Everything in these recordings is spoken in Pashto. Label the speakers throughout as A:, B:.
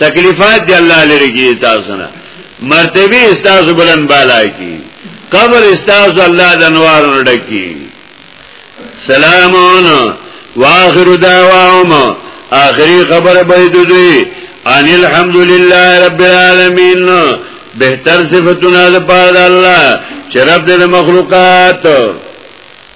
A: تکلیفات دی الله لري کی تاسو نه مرتبه استاسو بلند بالا کی قبر استاسو الله د انوار ډکی سلامون واخر دعواهم آخری خبر به دوی ان الحمدلله رب العالمین بهتر صفاتونه د پاره الله چې رب د مخلوقات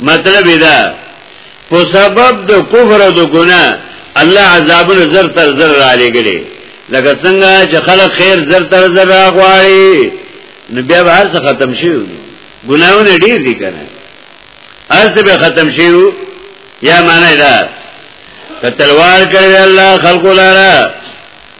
A: مطلب دا په سبب د کفر او د ګناه الله عذابونه زر تر زر را لګړي لکه څنګه چې خلک خیر زر تر زر را غواړي نو بیا به هر څه ختم شي ګناونه ډیر دي کنه هر څه به ختم شي یا معنی دا کتلوار کړی الله خلق لاره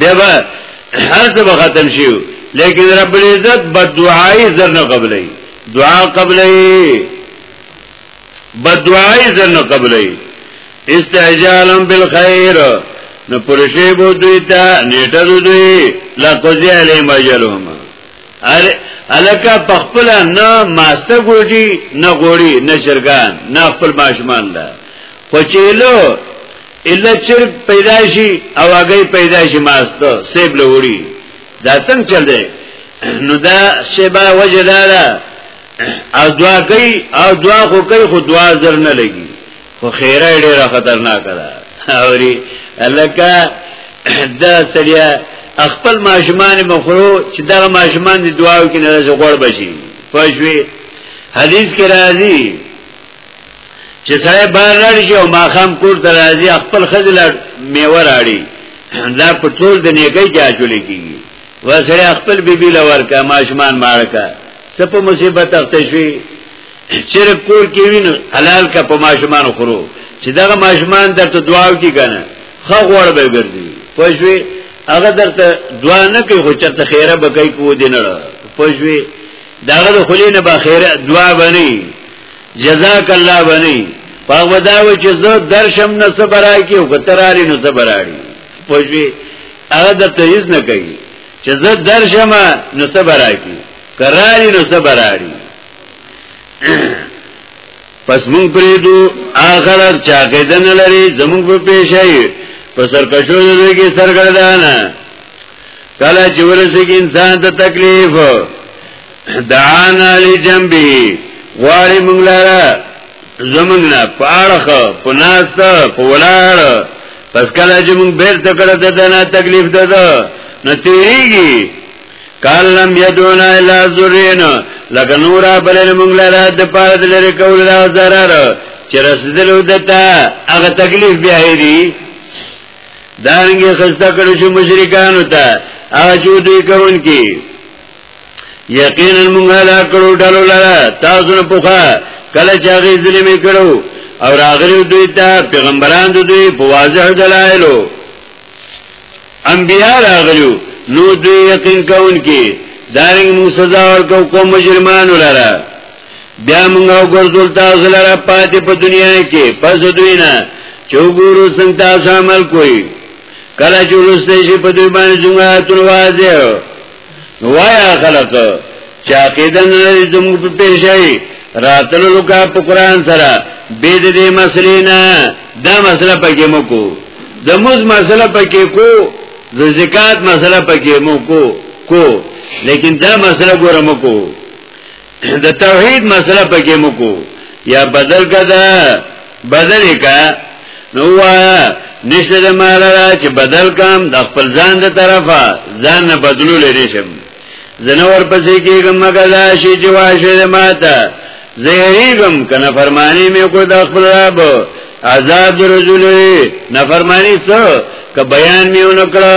A: بیا به هر څه به ختم شي لیکن رب العزت بد دعای زر نه قبلې دعا قبلې بد دعای زر نه قبلې استعجالم بالخير نو پرشی بو دوی تا نیټه دو دوی لقضی علی مجلهم الکا پخپلا نه ماسته ګوډی نه ګوډی نه شرکان نه خپل ماشمان ده خو چیلو الا چرګ پیدا شي او هغه پیدا شي ماسته سیب لوري دا څنګه چل دی نو دا شیبا وجه دا ده او دعا کوي او دعا خو کوي خو دعا زر نه لګي خو خیره ډیره خطرناکه ده اوري الکه دا سړیا خپل ماشومان مخرو چې دا ماشومان دی دعا کوي نه غوړ بشي پښوی حدیث کې راځي چې سړی بار راړي شي او ماخام کور ته راځي خپل خزل میوه راړي دا په ټول د نیکۍ کې اچول کیږي وسره خپل بیبي لور کا ماشمان مارکا څه په مصیبت اخته شي چیر کور کې وینو حلال کا په ماشمان خورو چې دغه ماشمان درته دعاو کی کنه خو غوړ به ګرځي پښوی هغه درته دعا نه کوي خو چرته خیره به کوي کو دینړه پښوی داغه د خلینه به خیره دعا بني جزاک الله بنی پاو داوی چې زه درشم نه صبرای کی او کتراری نه صبراری پوجي هغه د تهیز نه کوي چې زه درشم نه صبرای کی کراری نه صبراری پس مونږ پریدو اخر چا کېدن لري زموږ په پیشای په سرکشو دې کې سرګردانه کله چې ورسېږي انسان ته تکلیف دعانا لجنبه غواړي موږ لاره زمنګ نه پاړخ پناست پولاړ پس کله چې موږ بیر تکړه ته دنا تکلیف ده ده نو تیریږي کالم یدونا الا ذرین لکه نورا بلل موږ لاره د پاره لري کول دا zarar چې رسیدل ودته هغه تکلیف بیا هری دارنګه خسته کړو چې مشرکان وتا هغه چې دوی کوونکی یقینا موږ لا کړو ډلو لره تاسو نه پوخه کله چې هغه ظلم کړو او راغلی دوی ته پیغمبران دوی په واضح دلایلو انبیاء راغلو نو دوی یقین کون کی دارنګ موږ سزا ورکو کوم مجرمانو لره بیا موږ ګرځول تاسو لره پاتې په دنیا کې پس دوی نه چوغورو څنګه تاسو عمل کوئ کله چې ورسته شي په دوی باندې جمعه تن واځي وایا خلق چې عقیده نه زموږ په پیشای راتلو لکه په قران سره به دې مسلې نه دا مسله پکې مو کو د موز مسله پکې کو د زکات مسله پکې مو کو کو لیکن دا مسله ګورم کو د توحید مسله پکې مکو یا بدل کده بدل کا نو نشته د مال را چې بدل کم د خپل ځان د طرفه ځان نه بدلو لري شم زنور پسې کېږم مګر دا شي چې واشه د ماته زهريګم کنه فرمانی مې کو د خپل رب عذاب رسول نه فرمانی څه ک بیان میونه کړه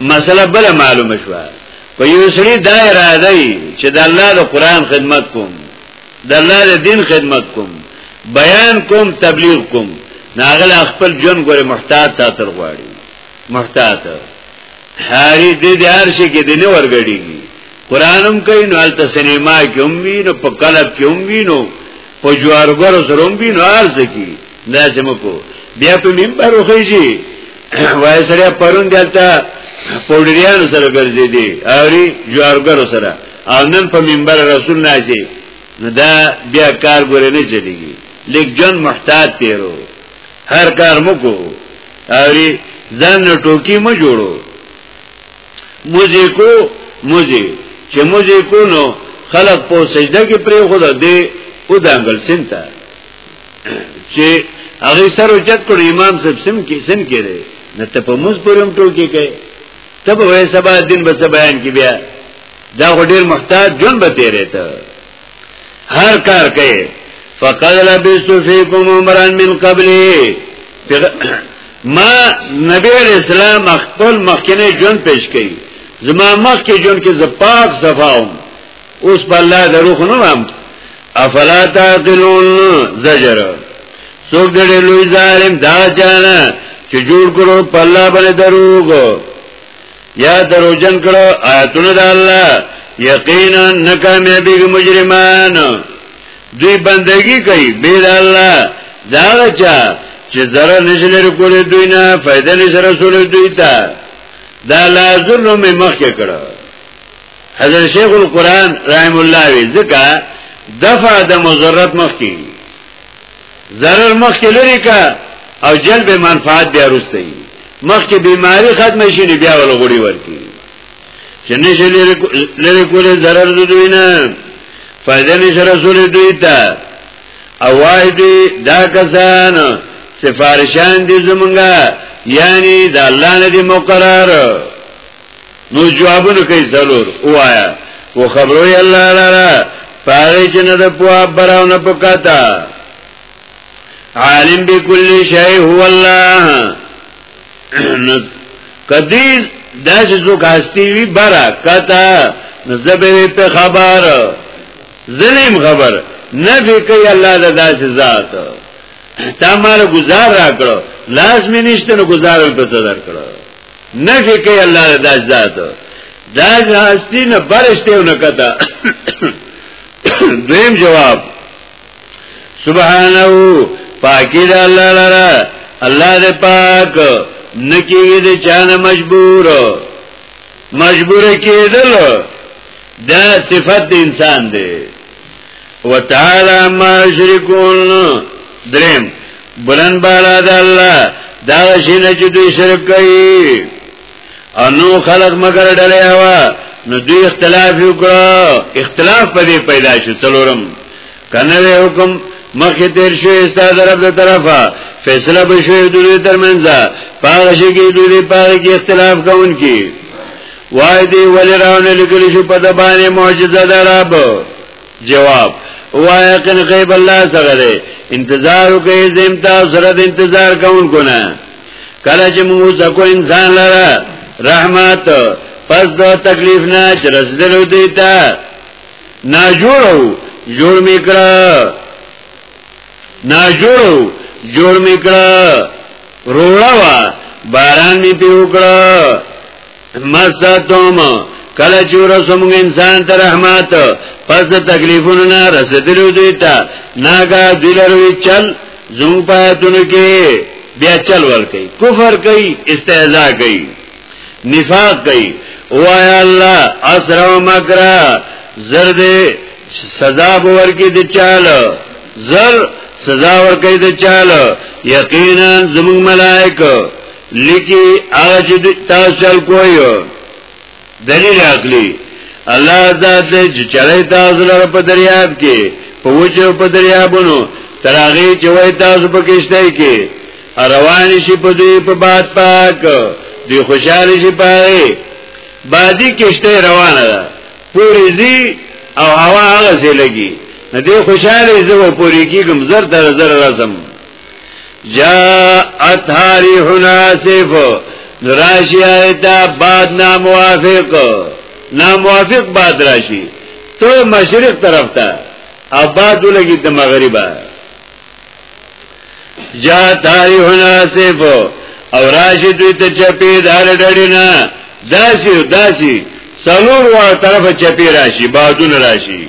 A: مسله بل معلومه شو په یو سری دا اراده چې د الله د قران خدمت کوم د الله د دین خدمت کوم بیان کوم تبلیغ کوم ناغل خپل جون ګوره محتاط ساتل غواړي محتاط هاری دې د هر شي کې دې نه ورګړيږي قرانم کوي نو الته سینما کې هم وی نو په کلب کې هم وی نو په جوارګر سره هم وی نو ارزه کې لازم کو بیا په منبر وخیږي وای سره پرون دلته پوډریان سره ګرځې دي اوري جوارګر سره او نن په منبر رسول ناجي نو دا بیا کار ګورې نه چلیږي لیک جن محتاط تیرو هر کار مو کو اوري ځان ټوکی مو جوړو موزي کو موزي چې موزي کو نو خلق په سجده کې پرې خو ده او دانګل سنتا چې هغه سر او چت کړ امام صاحب سم کې سن کې دی نه ته په موږ پرم ټوکی کوي ته به وې سبا دین به بیان کې بیا دا غډیر محتاج جون به تیرې ته هر کار کوي فقد لبست فيكم عمرا من قبل ما نبی علیہ السلام خپل مخکنه جون پیش کړي زما مخکې جون کې زپاک صفاوم اوس په الله دروغ نه وام افلا تعقلون زجر څوک دې لوی ظالم دا چانه چې جوړ کړو په الله باندې دروغ یا دروژن کړو آیاتونه د الله یقینا ناکامیابی مجرمان دوی بندگی کوي بیر الله دا چا چې زره نشل رکول دوی نه فائدہ نشل رسول دوی ته دا لازم مې مخکې کړو حضرت شیخ القرآن رحم الله وی ځکه دفع د مضرت مخکې ضرر مخکې لري کا او جلب منفعت بیا وروسته وي مخکې بیماری ختم شي نه بیا ول غوړي ورکی چې نشه لري کوله ضرر دوی نه فائدہ نشه رسول دوی ته اوای دی دا کسان سفارشان دي زمونږه یعنی د الله نه دي مقرر نو جوابونه کوي ضرور وایا او خبروي الله لرا پاره چې نه د پوا براو نه پکاتا عالم بكل شيء هو الله کدی داس زو کاستی وی برا کتا نزبه په خبر ظلم خبر نه کوي الله د داس ذات تا مال گزار را کړو لاس می نشته نو گزار په صدر کړو نفی کوي الله د داس ذات داس هستی نه برشته نه کتا دویم جواب سبحانه پاکی دا الله لرا الله دې پاک نکیږي دې چانه مجبور مجبور کېدل دا صفت انسان دی وتعالی ما یشرکون دریم بلن بالا د الله دا شینه چې دوی شرک کوي انو خلق مگر ډلې هوا نو دوی اختلاف وکړو اختلاف په دې پیدا شو څلورم کنه حکم مخه تیر شو استاد رب له طرفه فیصله بشوي دوی ترمنځ پاغه شي کې دوی پاغه کې اختلاف کوونکي وای دی ولی راونه لګل شو په د باندې معجزه دراب جواب وای یقین غیب الله سره دی انتظار وکي زم تا سره د انتظار کوون کو نه کله چې موږ ځکو انسان لره رحمت پس د تکلیف نه چې رسیدل دی تا نا جوړو جوړ میکړه نا جوړو جوړ میکړه روړا باران می پیوکړه مستوم کله چې ورسوم انسان ته رحمت پس د تکلیفونو نه رسیدلو دوی ته ناګه دلروي چل زمو پاتونو کې بیا چل ور کوي کفر کوي استهزاء کوي نفاق کوي وای الله اسرا مکرا زرد سزا باور کې د چال زر سزا ور کوي د چال یقینا زمو ملائکه لکی هغه چې تاسو چل کوی دلیل عقلی الله ذات دې چې چلای تاسو لپاره په دریاب کې په وچو په دریابونو تراغي چې وای تاسو په کېشته کې روان شي په دې په باد پاک دی خوشاله شي پاره بادي کېشته روانه ده پوری زی او هوا هغه څه لګي نه دی خوشاله زو پوری کیږم زر در زر رسم جاءت هاری حناسف نراشی آیتا بعد ناموافق ناموافق بعد راشی تو مشرق طرف تا اباد لگی تا مغربا جاءت هاری حناسف او راشی دوی تا چپی دار ڈڑینا داسی و داسی سلور وار طرف چپی راشی بادون راشی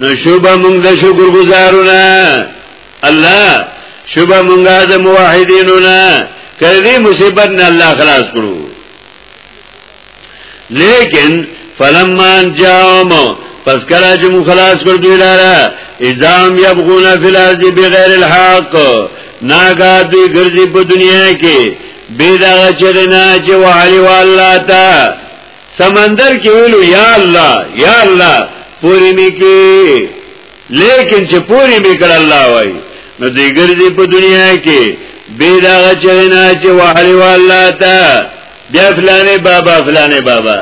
A: نو شوبه مونږ د شکر گزارونه الله شوبه مونږ د موحدینو نه کړي مصیبت نه الله خلاص کړو لیکن فلما جاءهم پس کله چې مو خلاص کړ دوی لاره اذام يبغون في الارض بغیر الحق ناګه دوی ګرځي په دنیا کې بيدغه چرنا چې وعلي والله تا سمندر کې ویلو یا الله یا الله پوری می کې لیکن چې پوری می کړ الله وای نو دې ګرځي په دنیا کې بے دا چغنا چې وحلی والله تا بیا فلانه بابا فلانه بابا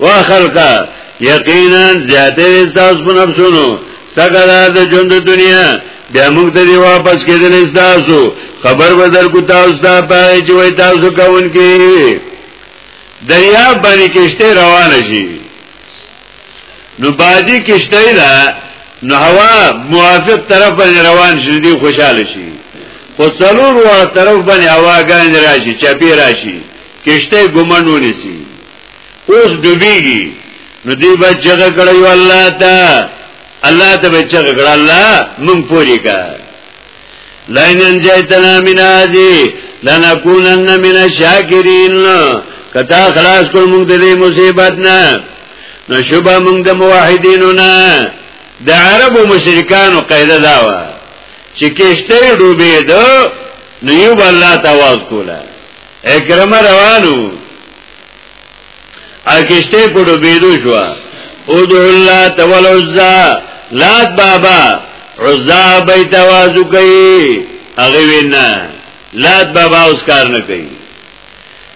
A: واخلقا یقینا زیاته استاس په نفسونو څنګه دا د ژوند دنیا بیا موږ ته دی واپس کېدل تاسو خبر بدر کو تاسو ته پای چې وای تاسو کاون کې دریا باندې کشته روانه شي نو باجی کشته دا نو هوا موافق طرف باندې روان شي دی خوشاله شي خو څلور وړ طرف باندې هوا ګاند راشي چپی راشي کشته ګمنډونی شي اوس ډوبېږي نو دی به چغه کړی الله ته الله ته به چغه کړ الله مونږ پوری کا لئن انجیتنا من هذه لنکونن من الشاکرین کتا خلاص کول مونږ د دې مصیبت نه نو شوبه مونږ د موحدینو نه د عربو مشرکانو قاعده دا و چې کشته ډوبې ده نو یو الله تعالی کوله اکرم روانو اکشته په ډوبېدو شو ادعو الله تول عزا لات بابا عزا بیت وازو کوي هغه وینا لات بابا اوس کار نه کوي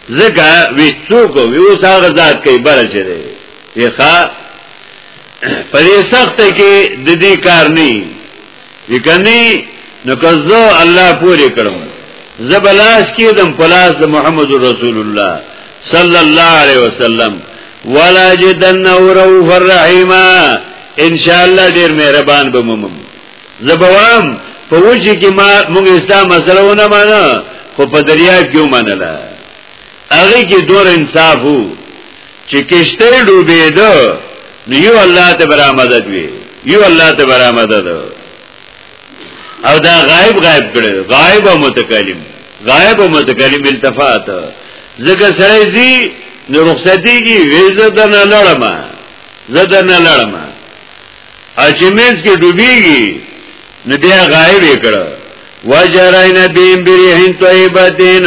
A: زکه وی څوک وی اوس هغه ذات کوي بل چي دی یخا پرې سخت کې د دې کار نه یکنی نو کزو الله پوری کړم زبلاس کیدم پلاس د محمد رسول الله صلی الله علیه وسلم ولا جدن روح الرحیم ان شاء الله ډیر مهربان به مومم زبوام په وجه کې ما موږ اسلام مسله ونه مانه خو په دریا کې ومنله هغه کې دور انصاف وو چې کشته ډوبې ده نو یو الله ته برآمد وي یو الله ته برآمد ده او دا غائب غائب کړي غائب او متکلم غائب او متکلم التفات زګه سره زی نو رخصتی کی ویزه د نه لړم زه د نه لړم اچمیز کې ډوبېږي نو بیا غائب کړه وجراینا بیم بریحین طیبتین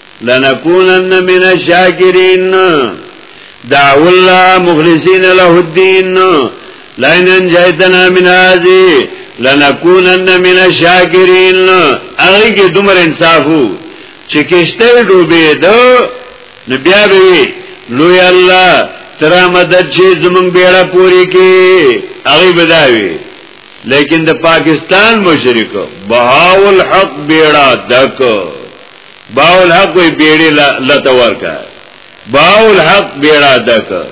A: لنکونن من الشاکرین دعو الله مخلصین له الدین لئن انجیتنا من هذه لنکونن من الشاکرین هغه کې دومره انصاف وو چې کشته ډوبې ده نو بیا به لوی الله تر مدد چې زمونږ بیړه پوری کې هغه بداوي لیکن د پاکستان مشرک بهاول حق بیړه دک باول حق وی بیڑی لتا ورکا باول حق بیڑا دکا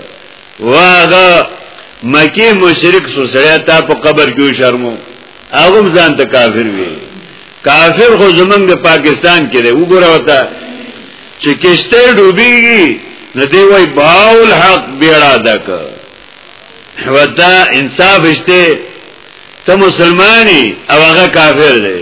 A: واغا مکی مشرک سوسریا تا په قبر کیو شرمو اغم ځان ته کافر وی کافر خو زمنګ د پاکستان کې دی وګوره وتا چې کشته ډوبېږي نو دی وای باول حق بیړه دک وتا انصاف شته ته مسلمانی او هغه کافر دی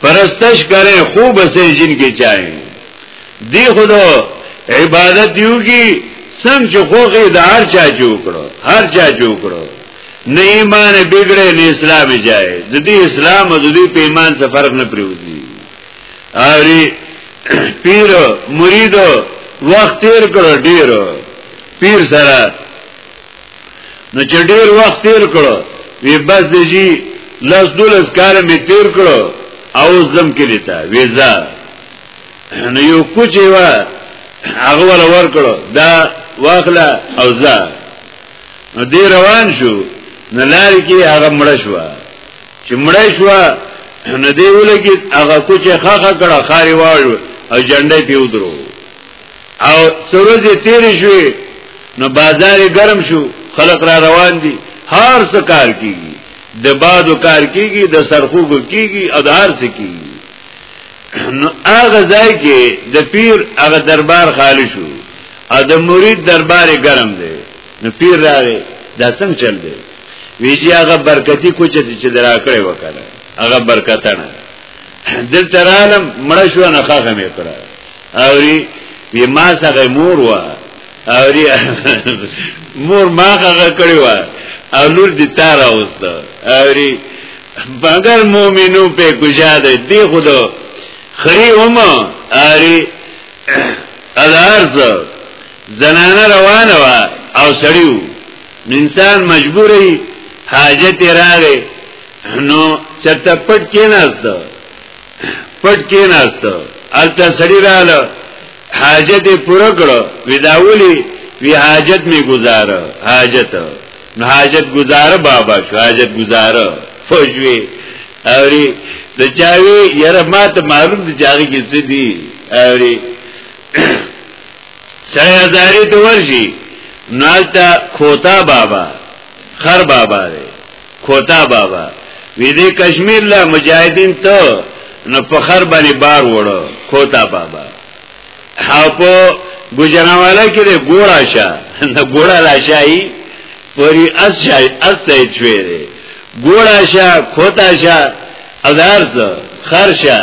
A: پرستش کریں خوب سے جن کے چاہیں دی خود عبادت دیو کی سم چې خوخه د هر چا جوړو هر چا جوړو نه ایمان بګړې نه اسلام جای د دې اسلام او د دې په ایمان څه فرق نه پریوزي اوري پیر مرید وخت تیر کړو ډیر پیر سره نو چې ډیر وخت تیر کړو وی بس دی جی لس دولس کار می تیر کړو او زم کلی تا ویزا نو یو کوچی و هغه ول ور کړو دا واخله او زا نو دی روان شو نو لاری کې هغه مړ شو چې مړ شو نو دی ولګي هغه کوچی خخه کړه خاري واړو او جنډې پیو درو او سروزې تیرې شوې نو بازار ګرم شو خلق را روان دي هر څه کار کیږي د بادو کار کیږي د سرخوګو کیږي او د هر څه کیږي نو هغه ځای کې د پیر هغه دربار خالی شو او د مرید دربار ګرم دی نو پیر راغی دا څنګه چل دی ویجی هغه برکتی کوچه چې درا کړې وکړه هغه برکتانه دل ترالم مړ شو نه خاخه مې کړه اوری وی ما سره مور وا اوری مور ما هغه کړی وا او لور دې تار اوست اوری مگر مؤمنو په گشاده دی خدا خری هم اوری الارز زنانه روانه وا او سړیو انسان مجبوری حاجت راغی نو چرته پټ کیناست پټ کې ناست الته سړی رااله حاجت پوره کړو وداولی وی حاجت می گزاره حاجت نو حاجت گزاره بابا شو حاجت گزاره فوجوی اوری د چاوی یره ما ته معلوم دي چاغي کې څه دي اوری سړی ازاری ته ورشي نالتا کھوتا بابا خر بابا دی کوتا بابا وی دې کشمیر لا مجاهدین ته نو په خر باندې بار وړو کوتا بابا او په ګجرانواله کې د ګوړه شه د ګوړه لاشای پوری اس شای اس ته چويره ګوړه شه کوتا شه ادار څه خرشه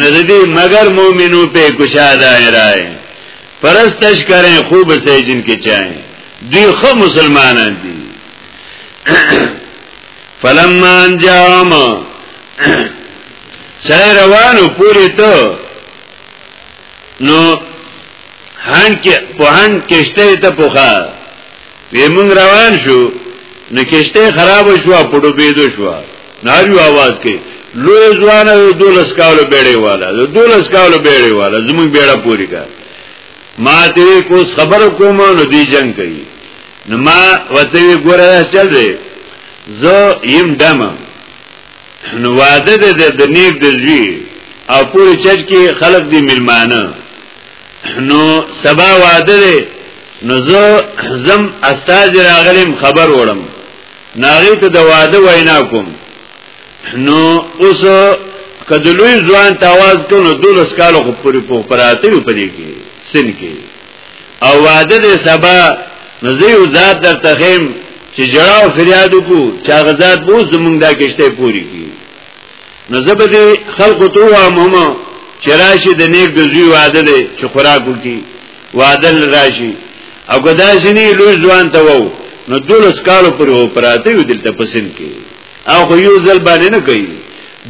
A: ندی مگر مومنو په کشاده راي پرستش کریں خوب سے جن کے چاہیں دی خو مسلمانان دی فلما انجام سره روانو پوری ته نو هان کې په هان کېشته ته پوخا وی مونږ روان شو نو کېشته خراب شو په ډوبې دو شو ناریو आवाज کې لوی ځوان او دولس کالو بیړې والا دولس کالو بیړې والا زمونږ بیړه پوری کا ما ته کوس خبر کوم نو دی جنگ کوي نو ما وته وی ګوره چل دی زه یم دم نو واده د د نیک د زوی او پوری چج کې خلق دی ملمانه نو سبا واده دی نو زه زم استاد راغلم خبر وړم ناغی ته د واده وینا کوم نو اوس کدلوی ځوان تاواز کونو دولس کالو خو پوری په پراته په دې کې سن کې او واده دې سبا نو زه یو ذات در تخیم چې جړا او فریاد کو چې هغه ذات بو زمونږ دا کشته پوری کی نو زه به دې خلکو ته وایم هم چې راشي د نیک د زوی واده دې چې خوراک وکي واده راشي او ګدا شنی لوی ځوان ته وو نو دولس کالو پر او پراته یو دلته پسند کی او خو یو ځل باندې نه کوي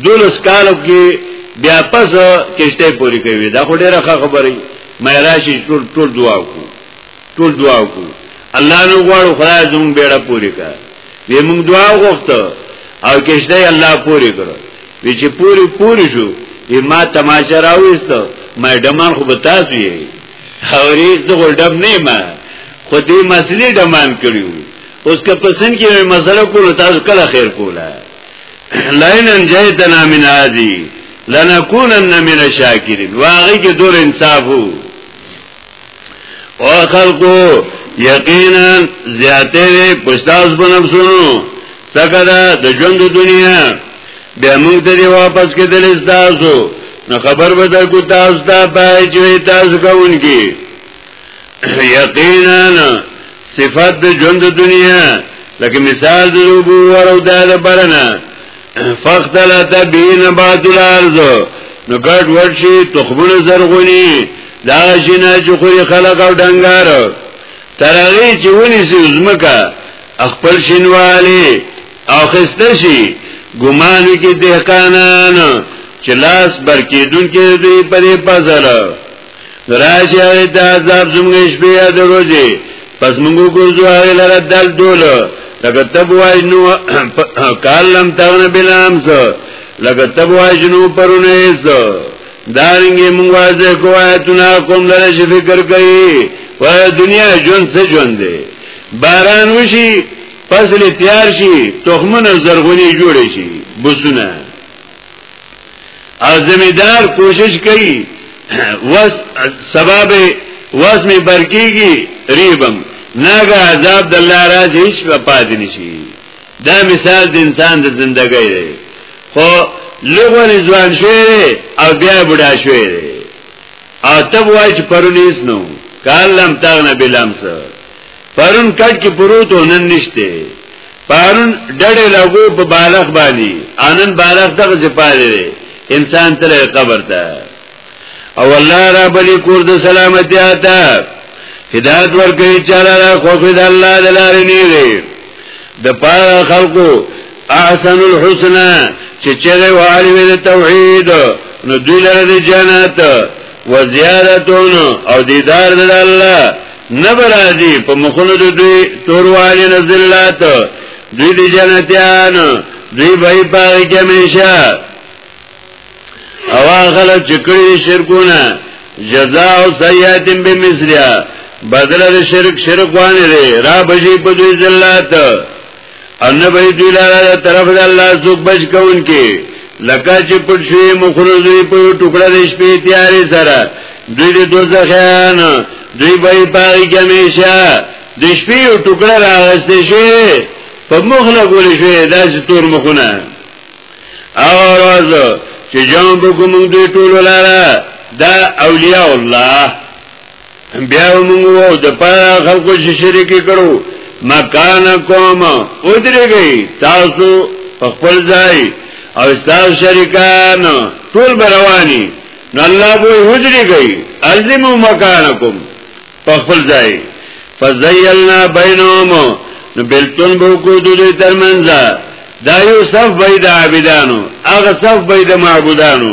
A: دولس کالو کې بیا پس کشته پوری کوي دا خو ډیره خبره مې راشي ټول ټول دعا کو ټول دعا کو الله نو غواړو خدای زموږ بیړه پوری کړه وی موږ دعا وغوښته او کشته الله پوری کړ وی چې پوری پوری شو وی ما تماچا راوېست ما ډمان خو به تاسو یې خوري زه ډم نه ما خو دې مسلې ډمان کړیو اوس که پسند کې مسله کول تاسو کله خیر کوله لئن انجیتنا من هذه لنکونن من الشاکرین واغی کې دور انصاف وو او خلقو یقینا زیاته پښتاس بنفسونو څنګه د ژوند دنیا بیا موږ ته واپس کېدل تاسو نو خبر به درکو تاسو ته پای چې تاسو کوونکی یقینا صفات د ژوند د دنیا لکه مثال د لوبو ورو د برنه فختلت بین بعد الارض نو ګډ ورشي تخمونه زرغونی دا شنه چې خوري خلق او ډنګار ترغی چې ونی سي زمکا خپل شنوالی او خسته شي ګمان کې دهقانان چې لاس برکیدون کې دوی پرې پزله راځي هغه د عذاب زموږ شپې د ورځې پس موږ ګرځو هغه لره دل دول لکه تب وای نو کالم تغنه بلام سو لکه تب وای جنو پرونه سو دارنګي موږ واځه کوه تنا کوم لره چې فکر کوي و دنیا جون څه جون دی باران وشي فصل تیار شي تخمونه زرغونی جوړ شي بوسونه او زمیدار کوشش کوي وس سبب وس می برکیږي ریبم ناګه عذاب د الله راځي هیڅ په پاد نشي دا مثال د انسان د ژوندګۍ دی خو لغون ځوان شوی او بیا بډا شوی او تب وای چې پرون هیڅ نو کالم تاغنه بلمس پرون کټ کې پروت نن نشته پارون ډډه لګو په بالغ باندې انن بالغ دغه ځپاره دی انسان تر قبر ته او الله را بلی کور د سلامتی آتا هدایت ورکړي چاله را خوف د الله د لارې نه دی د پاره خلقو احسن الحسنى چې چېرې والی د توحید نو دوی لره د جنت و زیارتون او دیدار د الله نبرازی په مخونو د دوی توروالی نه ذلت دوی د جنتیان دوی به پاره کې همیشه او هغه چې کړی شرکونه جزاء سیئات بمثلها بدل د شرک شرک وانه را بشي په دوی ذلت او نه به دوی لاره د طرف د الله څوک بچ کون کې لکه چې پټ شوی مخرج دوی په ټوکړه د شپې تیارې سره دوی د دوزخیان دوی به پای کې همیشه د شپې یو ټوکړه راغستې شي په مخ لګول شي داسې تور مخونه او راز چې جام به کوم دوی ټول لاره دا اولیاء الله بیا موږ وو د پاره خلکو چې شریک کړو مکان کوم او درګي تاسو خپل ځای او تاسو شریکان ټول برواني نو الله به وځريږي الزمو مکانکم خپل ځای فزیلنا بینهم نو بلتون بو کو دوی ترمنځ دا یو صف بيد عابدانو اغه صف بيد معبودانو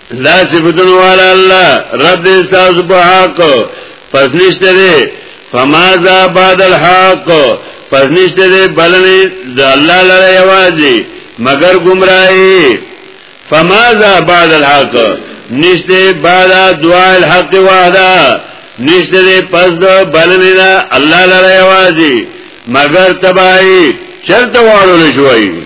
A: لا صفتون والا الله رب دې تاسو په حق پس نشته دې فماذا بعد الحق پس نشته دې بلنې د الله لره یوازې مگر گمراهي فماذا بعد الحق نشته بعد دعاء الحق وعده نشته دې پس د بلنې نه الله لره یوازې مگر تباہی چرته واړول شوی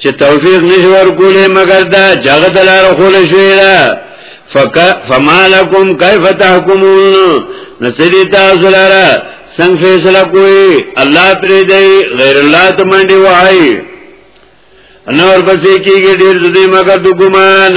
A: چې توفیق نشور کولې مگر دا جګه دلار خول شوې ده فک فما لكم كيف تحكمون نسدي تاسو لاره څنګه فیصله کوي الله پرې دی غیر الله ته منډي وای نور پسې کېږي ډېر دې مگر د ګمان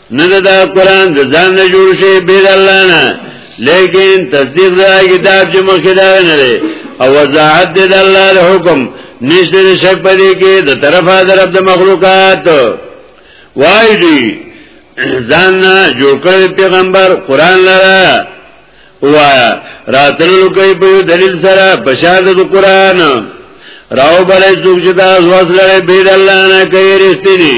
A: نه دا قران د ځان نه جوړ شي بیر الله نه لیکن تصدیق دا کتاب چې مخکې دا نه لري او وضاحت د الله له حکم نشته شک پدې کې د طرفه در د مخلوقات وای دی ځان نه جوړ کړی پیغمبر قران لره وایا راتلو کوي په دلیل سره بشارت د قران راو بلې څوک چې دا وسله به د الله نه کوي رښتینی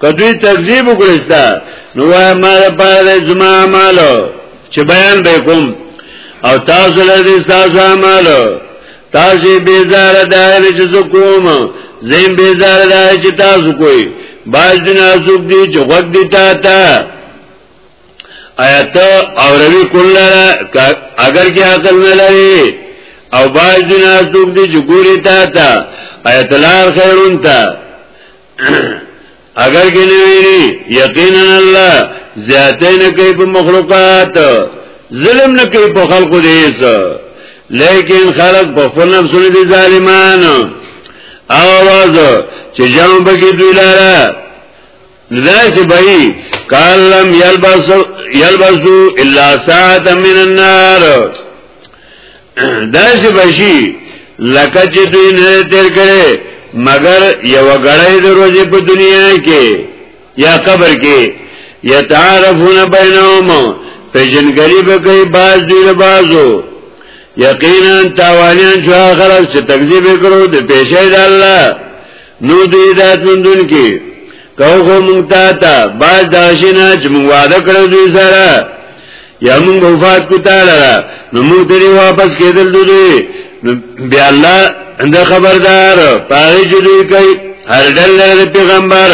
A: کدوی تکذیب وکړستا نو وای ما لپاره زما اعمالو چې بیان به کوم او تاسو له دې تاسو اعمالو تاسو بیزار دایره چې کوم زم بیزار دایره چې تاسو کوی باز دین ازوک دی چې غوږ دی تا تا آیات او روی کله اگر کې عقل نه لري او باز دین ازوک دی چې ګوري تا تا آیات لار خیرون تا اگر کې نه ویری یقینا الله زیاتې نه کوي په مخلوقات ظلم نه کوي په خلقو دې څه لیکن خلق په خپل نفس دي ظالمان اواز چې جام بګي دوی لاره نداسي بهي کالم یلبسو یلبسو الا ساعه من النار داسې بشي لکه چې دوی نه تیر کړي مگر یو غړی د روزي په دنیا کې یا قبر کې یتعارفون بینهم پیژنګری به کوي باز دی له بازو یقینا تاوانیان شو خلک چې تکذیب وکړو د پیشې د الله نو دې ذات مندون کې کو خو مونږ تا ته باز داشینا چې مونږ وعده کړو دوی سره یا موږ وفات کو تعالی نو موږ دې واپس کېدل دوی بیا الله اند خبردار پاره جوړی کوي هر ډول پیغمبر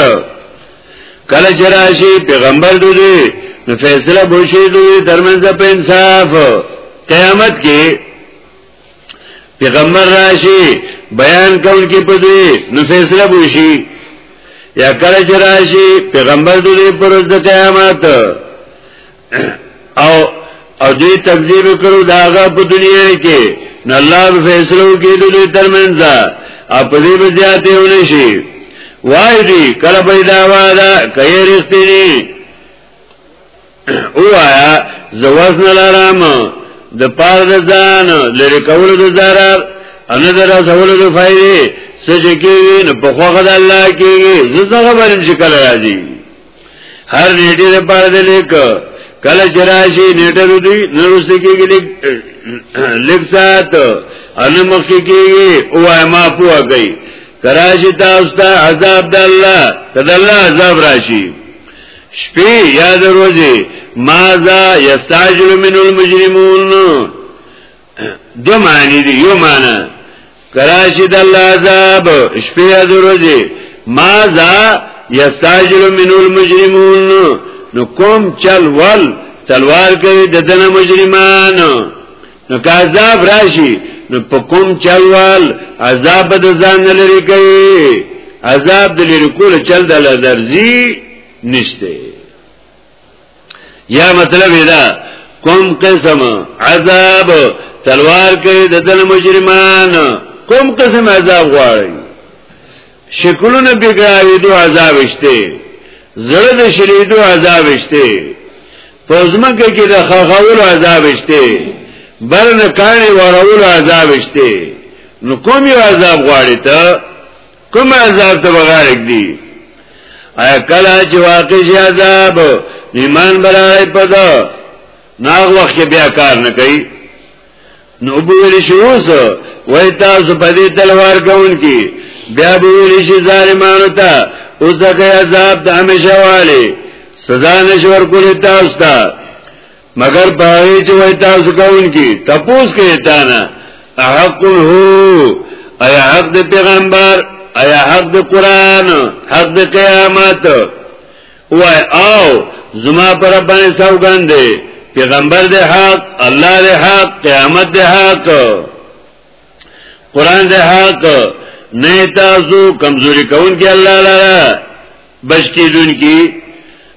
A: کله چې راشي پیغمبر دوی نو فیصله بوشي دوی ترمنځ په انصاف قیامت کې پیغمبر راشي بیان کول کې په دوی نو فیصله بوشي یا کله چې راشي پیغمبر دوی پر ورځ قیامت او او دې تکذیب کړو دا هغه په دنیا کې نه الله به فیصلو کې د دې ترمنځ او په دې بزیاتې ونی شي وای دې کله به دا واده کوي رښتینی اوایا زواز نه لارم د پار د ځان لری کول د zarar ان در زول د فائدې سجه کې نه په خوغه د الله کې زړه غوړم چې کله راځي هر نیټه د پاره د لیک کله چرایشی نیټه دوی نرست کېږي لیک لیک سات ان مخ کېږي او ما پوها کوي کراشی تاسو ته عذاب د الله کله الله عذاب راشي شپې یا د ورځې ماذا یستعجل من المجرمون دو معنی دی یو معنی کراشی د الله عذاب شپې د ورځې ما ذا یستاجل من المجرمون نو کوم چل ول تلوار کوي د دنه مجرمان نو که عذاب راشي نو په کوم چل ول عذاب د ځان لري کوي عذاب د لري کول چل د لرزي نشته یا مطلب دا کوم قسم عذاب تلوار کوي د دل مجرمان کوم قسم عذاب غواړي شکلونه بګراوي دو عذاب شته زړه د شریدو عذاب شته پوزمکه کې د خخول عذاب شته برن کانی ورول عذاب شته نو کوم یو عذاب غواړي ته کوم عذاب ته بغارک دی ایا کلا چې واقع شي عذاب ایمان برای پدا ناغ وخت بیا کار نه کوي نو بولی شي اوس وای تاسو په دې تلوار کوون کی بیا بولی شي ظالمانو ته اوس هغه عذاب د همیشه والی سزا نشور کولی تاسو ته مگر پای چې وای تاسو کاون کی تپوس کې تا نه حق هو ایا حق د پیغمبر ایا حق د قران حق د قیامت وای او زما پر باندې سوګند پیغمبر د حق الله د حق قیامت د حق قران د حق نه تاسو کمزوري کون کې الله لاره بچ کیدون کی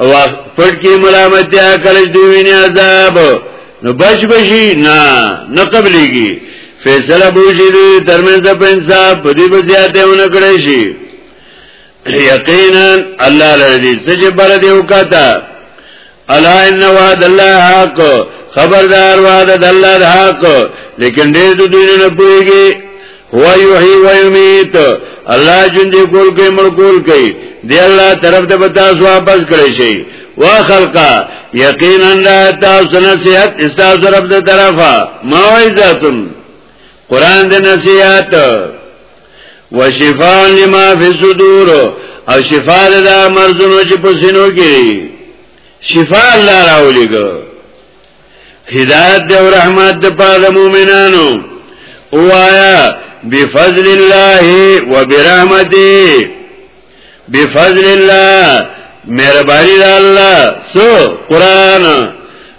A: او پټ کې ملامتیا کله دی ویني عذاب نو بچ بشي نه نه قبليږي فیصله بوشي دی ترمنځ په انصاف په دې بزیاته ونه کړی شي یقینا الله لري سج بر دی وکتا الا ان وعد الله حق خبردار وعد الله حق لیکن دې دوی نه پويږي هو یحیی و یمیت الله جون دې کول کوي مړ کول کوي دی الله طرف ته بتا سو واپس کړی شي وا خلقا یقینا لا تاسو نصیحت استاذ رب دې طرفه موعظتم قران دې نصیحت وشفاء لما فی الصدور او شفاء دا مرزونو چې په سینو کې شفاء الله راولېګو هدایت او رحمت د پاره مؤمنانو وایا بفضل الله وبرحمته بفضل الله مهربانی د الله سو قران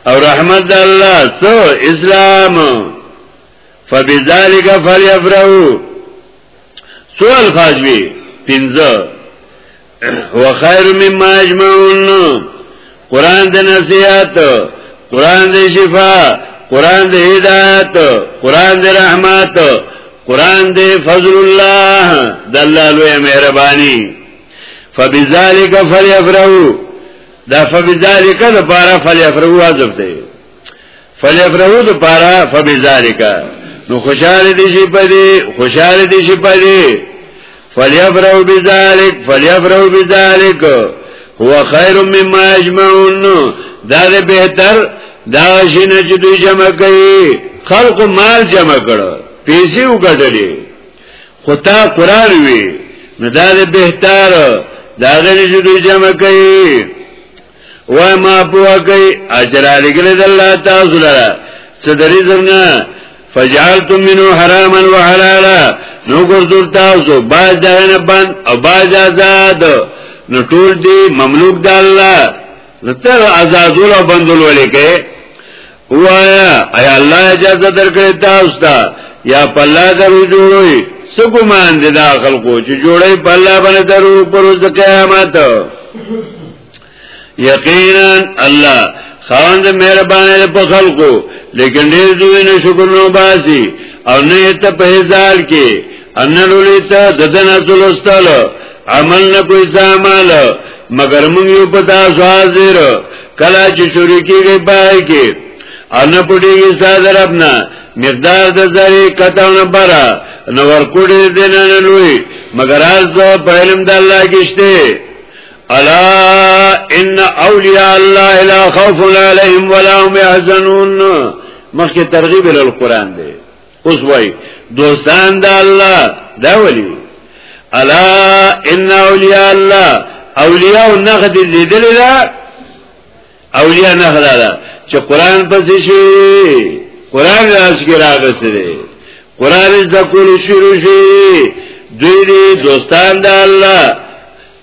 A: او رحمت د الله سو اسلام فبذلک فلیفرحوا سو الفاظ وی پنځه وخير مما يجمعون قران د نصيحت قران د شفا قران د هدايت قران د رحمت قران د فضل الله د الله لوی مهرباني فبذلك فليفرحوا دا فبذلك لپاره فليفرحوا حذف دی فلیفرحو دو پارا فبزالکا نو خوشحال دی شي پدې خوشحال دی شي پدې فلیفرحو بذالک فلیفرحو بذالک هو خیر مما اجمعون دا ده بهتر دا شنه چې دوی جمع کوي خلق مال جمع کړو پیسې وګټلې خو تا قران وی نو دا ده بهتر دا غني چې دوی جمع کوي وای ما پوه کوي اجر علی ګل د الله تاسو لره صدرې زمنا فجعلتم منه حراما وحلالا نو ګرځول تاسو باز دغه بند او باز آزاد نو ټول دي مملوک د الله نو تر آزادول او بندول ولې کې وایا ایا الله اجازه درکړی تاسو ته یا په الله درو جوړوي څه ګمان دي دا خلکو چې جوړي په الله باندې درو پر ورځ قیامت یقینا الله خواند مهربانه په خلکو لیکن ډیر دوی نه شکر نو باسي او نه ته په ځال کې ان لولیتا ددن اصل استال عمل نه کوئی زامال مگر مونږ یو پتا حاضر کلا چې شروع کیږي پای کې ان پټیږي صادر خپلنا مقدار د زری کتاونه برا نو ورکوډې دینه نه لوی مگر از په علم د الله کېشته الا ان اولیاء الله لا خوف علیهم ولا هم يحزنون مخکې ترغیب ال قران دی اوس وای دوستان د الله دا ولی الا ان اولیاء الله اولیاء نغد لیدل دا اولیاء نغد دا چې قران پسې شي قران راځي راغسته دی قران زده کول شروع شي دوی دوستان د الله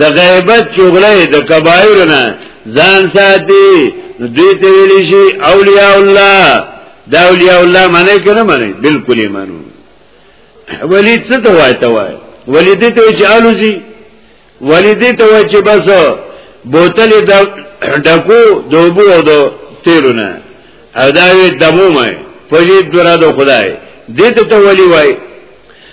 A: د غیبت چغلې د کبایر نه ځان ساتي دوی ته ویل شي اولیاء الله دا اولیاء الله معنی کنه معنی بالکل ایمانو ولی څه ته وای ته وای ولی دې ته چې الوزي ولی دې ته وای چې بس بوتل د ډکو دوبو او دو تیرونه او دا وی دمو مې پوجي درا دو خدای دې ته ته ولی وای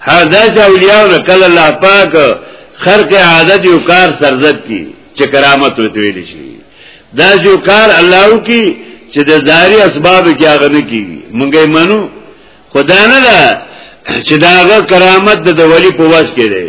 A: هر داس اولیاء نه کله الله پاک خرق عادت یو کار سرزد کی چې کرامت وتویل شي دا یو کار الله کی چې د ظاهري اسباب کې هغه نه کیږي مونږه منو خدا نه ده چې داغه کرامت د ولی په واس کې دی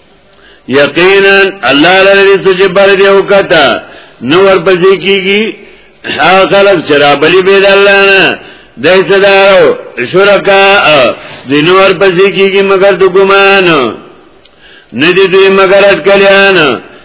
A: یقینا الله لري چې بر دی او کته نو ورپسې کیږي هغه خلک چې را بلی به د الله نه دای صدارو شرکا د نو ورپسې کیږي مگر د ګمان نه دي دوی مگر اټکلیان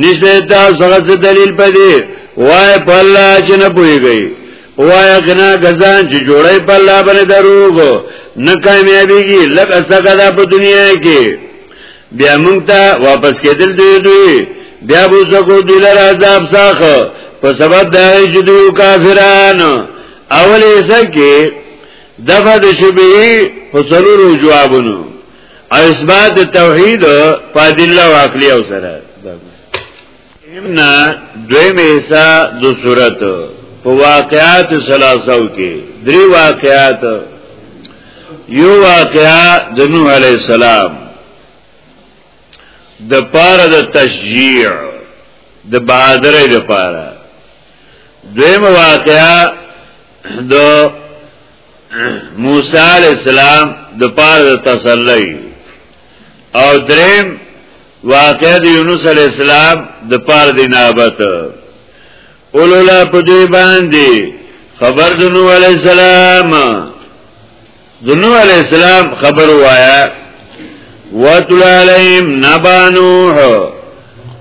A: نشته دا څنګه دلیل پدې وای په الله چې نه پويږي وای غنا غزان چې جوړي په الله باندې دروغ نه کامیابیږي لکه څنګه دا په دنیا کې بیا مونږ ته واپس کېدل دوی دوی بیا بو زکو دوی لر عذاب ساخه په سبب دا چې دوی کافران اولې سکه دغه د شبهه په ضرورو جوابونو او اثبات د توحید په ادله او عقلی او سره امنا دویم حصہ د صورت په واقعات ثلاثو کې درې واقعات یو واقعا د نوح علی السلام د پاره د تشجیع د بادرې د پاره دویم واقعا د موسی علی السلام د پاره د تسلی او دریم واقع د یونس علی السلام د پاره د نابت اولولا په دې باندې خبر د نوح علی السلام د نوح علی السلام خبر وایا وَاتْلُ عَلَيْهِمْ نَبَأَ نُوحٍ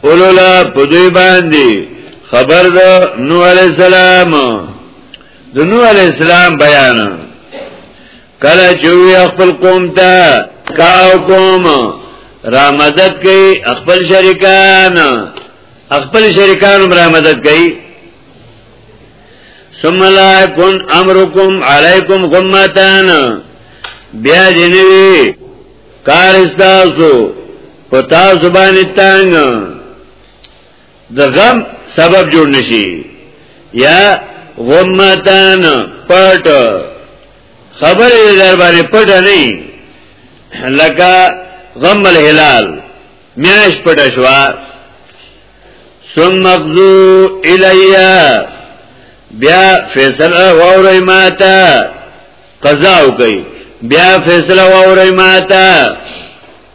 A: اولولا په دوی باندې خبر ده نوح علیہ السلام د نوح علی السلام بیان کله چې خپل قوم ته کاو قوم را مدد کوي خپل شریکان خپل شریکان را مدد کوي ثم لا يكن امركم عليكم غمتان بیا جنوی کار استاسو پتا زبانی تنگ د غم سبب جوړ نشي یا غمتان پټ خبر دې در باندې پټ نه لکه غم الهلال میاش پټ شوا ثم مقذو الیا بیا فیصله ووري ماته قضا وکي بیا فیصله ووري ماته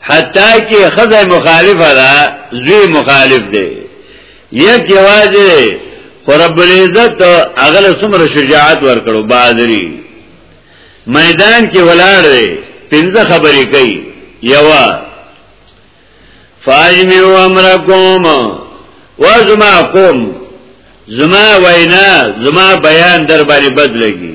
A: حتی کې خزه مخالفه ده زوی مخالف دی یک یوازې قرب العزت اغل سمر شجاعت ورکړو بازری میدان کې ولاړ دی پنځه خبرې کوي یوا فاجمعوا امرکم وزما قوم زما وینا زما بیان در باندې بدلږي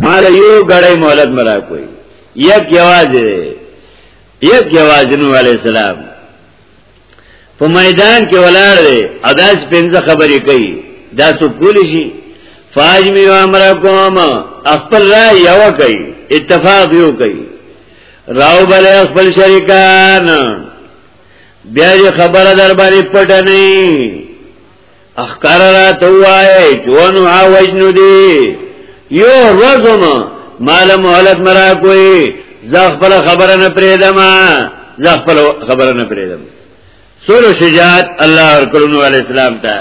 A: مال یو غړې مولد مرا کوي یک یواز یک یواز نو علی السلام په میدان کې ولاړ دی اداس پنځه خبرې کوي دا څو کول شي فاجمی و امرکم اخپل را یو کئی اتفاق یو کئی راو بلی اخپل شرکان بیا جی خبر در بانی پتنی اخکار را توائی چونو ها وجنو دی یو روزم مال محلت مرا کوئی زخپل خبر نپریدم زخپل خبر نپریدم سولو شجاعت الله ورکلونو علیہ السلام تا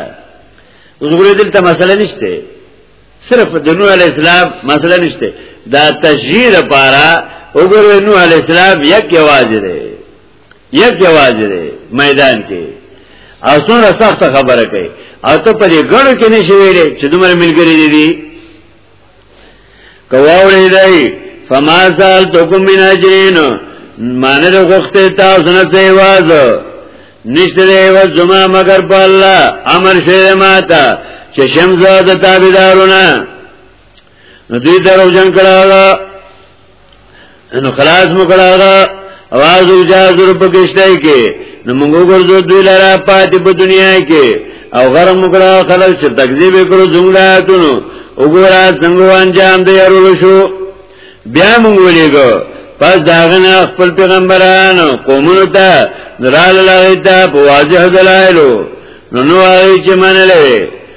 A: اوس ګورې دلته مسله نشته صرف د نوح علیہ السلام مسله نشته دا تشجیر لپاره وګورئ نوح علیہ السلام یک یوازې دی یک جواز دی میدان کې او څومره سخت خبره کوي او ته په دې ګړو کې نشي ویلې چې دومره ملګری دي دي کواورې دی فما سال توکم من اجرین معنی د غوخته تاسو نه څه واز نشته دی و زما مگر په الله امر شه ماته چې شمزه د تابعدارونه نو دوی درو جن کړه نو خلاص مو کړه आवाज وجاز رب کېشتای کې نو موږ ګرځو دوی لاره پاتې په دنیا کې او غرم وکړه خلک چې تکذیب وکړو زموږه اتونو وګوره څنګه انجام دی ورول شو بیا موږ ولېګو پس داغنا خپل پیغمبران قومونو ته درال لغیتا په واضح دلایلو نو نو هغه چې منلې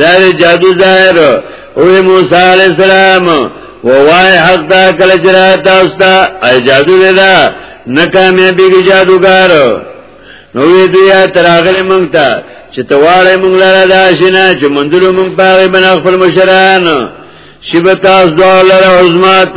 A: دار جادو ظاهر او موسی علیہ السلام ووای حق دا کله چې راته اوستا ای جادو ودا نه کامیابی کې جادوګار نو وی دوی تراغله مونږ ته چې تواړې مونږ لاره دا شنه چې مندلو مونږ پاره بنا خپل مشران شبتا از دوه لاره عظمت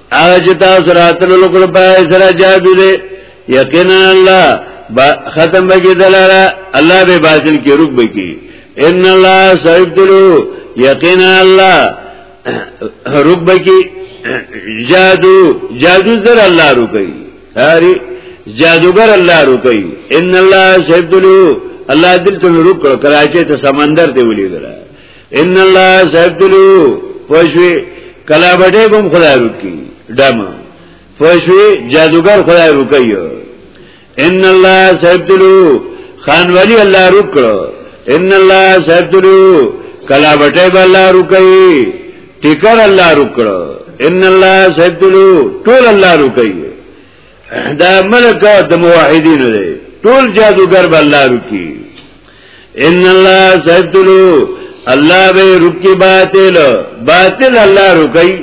A: هغه چې تاسو راتلو لکل پای سره جادو دی یقینا الله با ختم بکی دلارا الله به باطل کې رک بکی ان الله سيبدلو یقینا الله رک بکی جادو جادو زر الله رکی هاری جادوګر الله رکی ان الله سيبدلو الله دلته رک کړ کراچي ته سمندر ته ولېګره ان الله سيبدلو فشوي کلا بټه کوم خدای روکی دم فشوي جادوګر خدای روکی ان الله سيبدلو خان ولی الله روکړو ان الله سيبدلو کلا بټه به الله روکی ټیکر الله روکړو ان الله سيبدلو ټول الله روکی دا ملک د موحدین دی ټول جادوګر به الله رکی ان الله سيبتلو الله به رکی باطل باطل الله رکی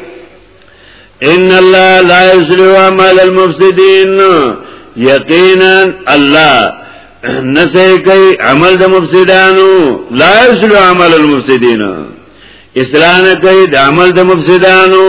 A: ان الله لا يسلو عمل المفسدين یقینا الله نسه کوي عمل د مفسدانو لا يسلو عمل المفسدين اسلام کوي د عمل د مفسدانو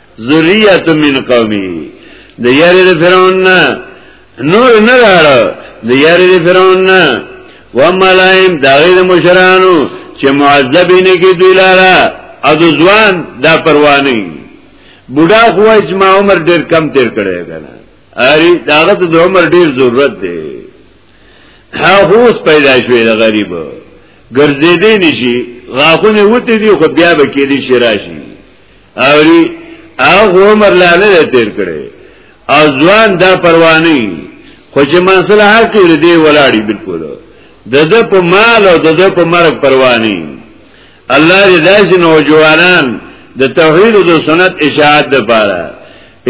A: ذریه من قومه د یاري د فرعون نه نور نه راړه د یاري د فرعون نه و ملایم دا غیر مشرانو چې معذبین کې دوی لاره او د ځوان دا پروا نه بوډا خو چې ما عمر ډیر کم تیر کړی کنه اری داغه د عمر ډیر ضرورت دی هغه اوس پیدا شوی د غریب ګرځېدې نشي غاخونه وته دی خو بیا به کې دي شي راشي اولی او عمر لا نه تیر کړي او ځوان دا پرواني خو چې مسله حل کړي دی ولاړی بالکل د د په مال او د د په مرګ پرواني الله دې داسې نوجوانان د توحید او د سنت اشاعت لپاره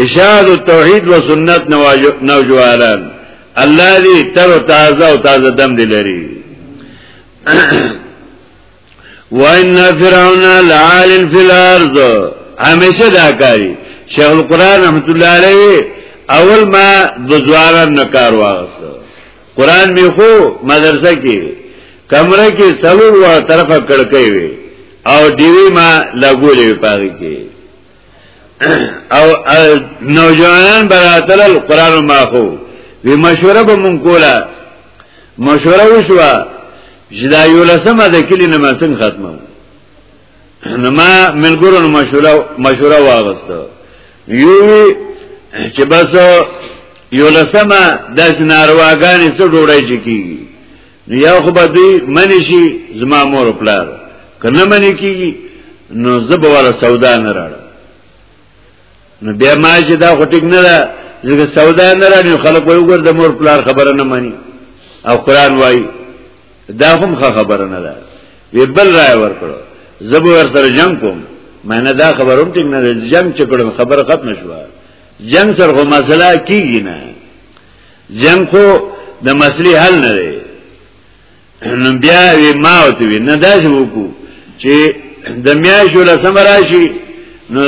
A: اشاعت او توحید او سنت نوجوانان الله دې تر تازه او تازه دم دې لري وان فرعون لعال فی الارض همیشه دا کاری شیخ القران رحمت الله علیه اول ما د ځوارن نکار واغس قران می خو مدرسه کې کمره کې سلور وا طرفه کړکې وي او دیوی ما لګولې پاره کې او نوجوانان براتل القرآن ماخو وی مشوره به مونږ کوله مشوره وشوه چې دا یو لسمه د کلی نه مسن ختمه نو ما ملګرو نو مشوره مشوره واغسته یو چې بس یو لسمه د نارواګانې څو ډوړای چکی نو یا خو به دوی منی شي زما مور او پلار که نه منی کیږي نو زه به ولا سودا نه راړم نو بیا ما چې دا خو ټیک نه ده ځکه سودا نه راړي خلک وایي ګور د مور پلار خبره نه مانی او قران وایي دا هم خبره نه ده وی بل رائے ورکړو زه به ور سره جنگ کوم معنی دا خبروم ټیک نه ده جنگ چې کړم خبره ختم شوه جنگ سره خو مسله کیږي نه جنگ خو د مسلې حل نه دی نو بیا وی ما او ته نه داسې وکړو چې د میاشو لسم راشي نو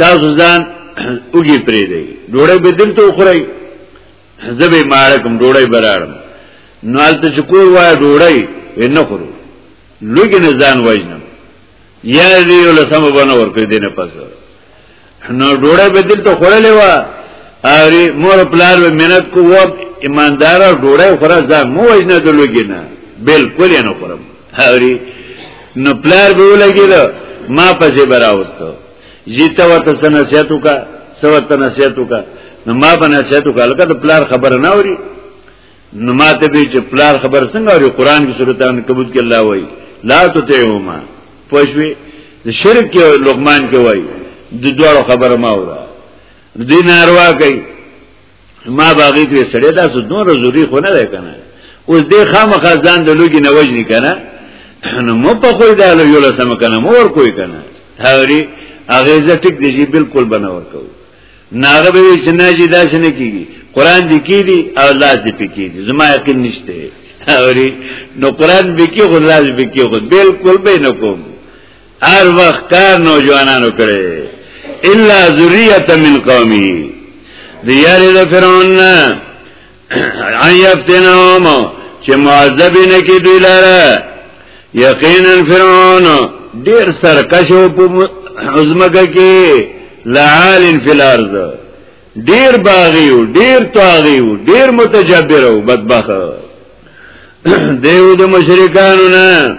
A: تاسو ځان وګی پرې دی ډوړې به دلته وخورئ زبې مالکم ډوړې براړم نو الته چې کور وای ډوړې نه خورو لوګي نه ځان وژنم یا دې یو لسمه باندې ورکړې دینه پس نو ډوړې به دلته خړلې و اری مور پلار به مهنت کو و ایماندار ډوړې خره ځان مو وجنه دلوګی نه بالکل یې نه خورم اری نو پلار به ولګی دا ما پسې براوستو جیته ورته سنسیتو کا سوته نسیتو کا نو ما بنسیتو کا لکه پلار خبر نه اوري نو ماته به چې پلار خبر څنګه اوري قران کې سورته عنکبوت کې الله وایي لا تطعهما پښوی د شرک کې لقمان کې وایي د دوه خبره ما وره دین اروا کوي ما باغی کې سړی دا څه نور زوري خو نه ده کنه اوس دې خامخا ځان د لوګي نه وجني کنه نو مو په خو دا له یو لسم کنه مور کوی کنه هغه هغه زه ټیک دی بالکل بنور کوي ناغه به وی چې نه جی دا شنه کیږي قران دې کی دي او لاس دې پکې دي زما یقین نشته اوري نو قران به کې خو لاس به کې خو بالکل به نه کوم هر وخت کار نوجوانانو کړي الا ذریه من قومه دیاره د فرعون ان یفتنهم چې معذب نه کې دوی لاره یقینا فرعون ډیر سرکشو په عظمګه کې لعال فی الارض ډیر باغیو ډیر طاغیو ډیر متجبرو بدبخت دیو د مشرکانو نه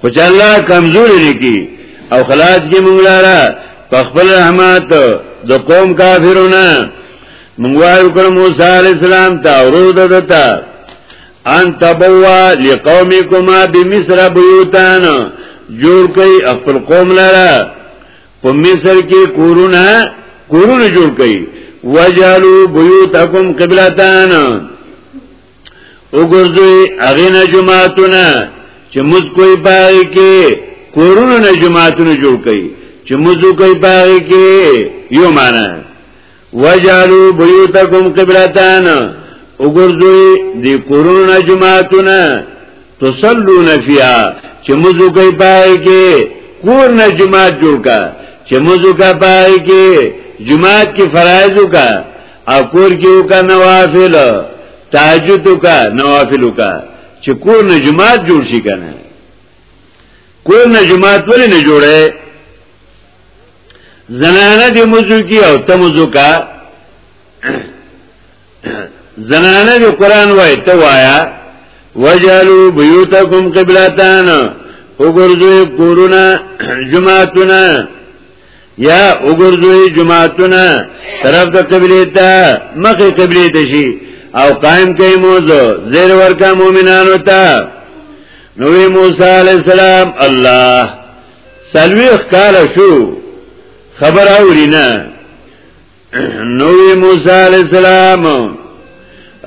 A: خو چې الله کمزوري لیکي او خلاص کې مونږ لاره په خپل رحمت د قوم کافرونه مونږ وایو کړ موسی علی السلام ته اورود دتا ان تبوا لقومکما بمصر بیوتان جوړ کړي خپل قوم لاره په مصر کې کورونه کورونه جوړ کړي وجالو بیوتکم قبلتان وګرځوي هغه نه جماعتونه چې موږ کوئی پای کې کورونه نه جماعتونه جوړ کړي چې موږ کوئی پای کې یو معنا وجالو بيوتکم قبلتان وګرځوي د کورونه نه جماعتونه تصلون فيها چې موږ کوئی پای کې کور نه جماعت جوړ کړي چې موږ کوئی پای کې جماعت کې فرایض وکړي او کور کې وکا نوافل تهجد وکا نوافل وکا چې کور نه جماعت جوړ شي کنه کور نه جماعت ولې نه جوړه زنانه دې موضوع کې او ته موضوع کا زنانه دې قران وای ته وایا وجالو بیوتکم قبلتان وګورځوي کورونه جماعتونه یا وګرځوي جماعتونه طرف د قبله ته مخه قبله ته شي او قائم کوي موزه زیر ورکا مؤمنانو ته نوې موسی علی السلام الله سلويخ کال شو خبر اورینا نوی موسی علیہ السلام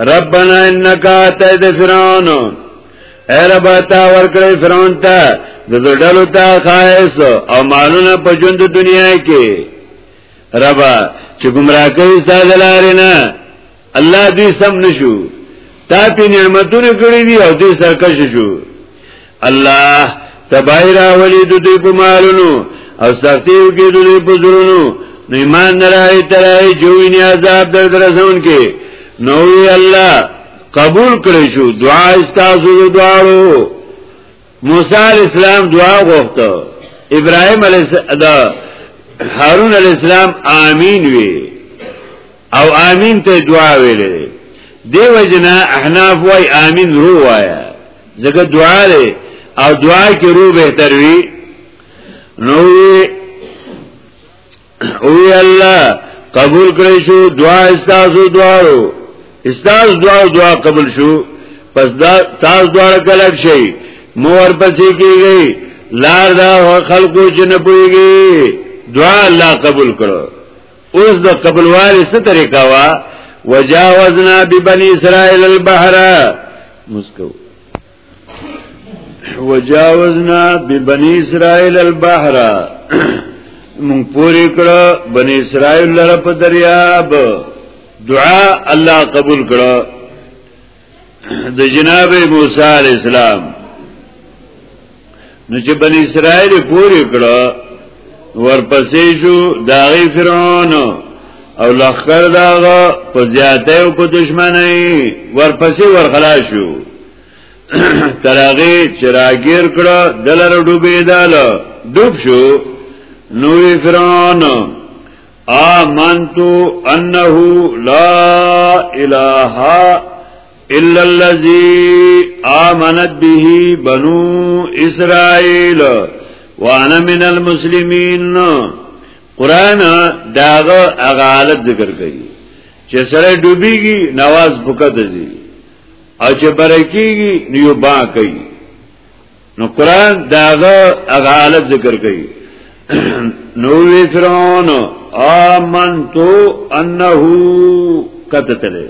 A: ربنا انک اتیت فرعون اے رب تا ورکړی فرعون ته د زړلو ته خاص او مالونه په ژوند دنیا کې رب چې گمراه کوي ستاسو لارې نه الله دې سم نشو تا په نعمتونو کړی دی او دې سرکش شو الله تبای را ولی د دې په مالونو او سختي کې د دې په زړونو نو ایمان نه راځي ترای جوینه عذاب در درسون کې نو الله قبول کړی شو دعا استاسو دعاو موسی علی السلام دعا غوښته ابراهيم علی دا هارون علی السلام امين وی او امين ته دعا ویلې دیو جنا احناف وای امين رو وایا ځکه دعا لري او دعا کې رو به تروي نو او الله قبول کړی شو دعا استاسو دعاو استاس دعا دعا قبول شو پس دا تاس دعا کلک شي مو ورپسې کیږي لار دا خلقو چې نه پويږي دعا الله قبول کړو اوس د قبولوالي څه طریقه وا وجاوزنا ببني اسرائيل البحر مسکو وجاوزنا ببنی اسرائیل البحر مونږ پوری کړه بنی اسرائیل لره په دریاب دعا الله قبول کړه د جناب موسی علی السلام نو چې بن اسرائیل پوری کړه ورپسې شو داغي فرعون او لخر داغه په زیاته او په دشمنی ورپسې ورخلا شو تراغه چراغیر کړه دلر ډوبې دال ډوب شو نو فرعون آمنتو انه لا اله الا الذي آمنت به بنو اسرائيل وانا من المسلمين قران داغه اغالت ذکر کوي چې سره ډوبيږي نواز بوکت دي او چې برکیږي نیو با کوي نو قران داغه اغالت ذکر کوي نو وی فرعون آمنتو انه قتتله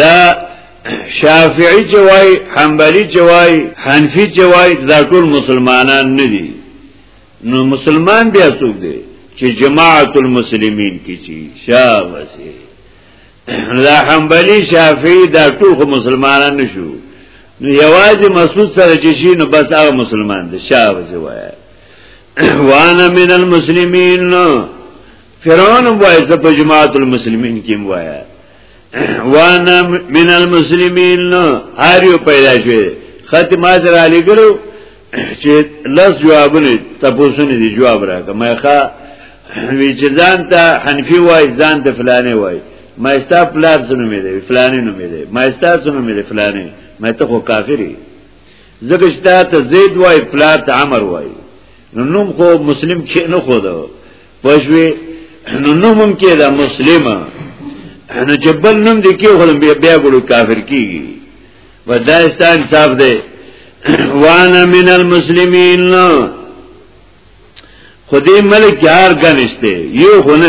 A: دا شافعی چې وای حنبلی چې وای حنفی چې وای دا ټول مسلمانان نه دي نو مسلمان بیا څوک دی چې جماعت المسلمین کې چی شابسه دا حنبلی شافعی دا ټول مسلمانان نشو نو یوازې مسعود سره چې شي نو بس هغه مسلمان دی شابسه وای وانا من المسلمین فرعون وای زه په جماعت المسلمین کې وایا وانا من المسلمین نو هاریو پیدا شوی خط ما سره علی ګلو چې لس جوابونه تاسو نه دی جواب راکړه ما ښا وی چې ځان ته حنفي وای ځان ته فلانه وای ما استا پلار زنه مې دی فلانه نو مې دی ما استا زنه مې دی فلانه ما ته خو کافری زګه چې ته زید وای پلار ته عمر وای نو نوم خو مسلم کې نه خو دا پښوی نو نوم هم کې دا مسلمه نو چې بل نوم دې کې خو بیا بیا ګړو کافر کیږي وداستان صاحب دې وانا من المسلمین خدای ملک یار غنشته یو خونه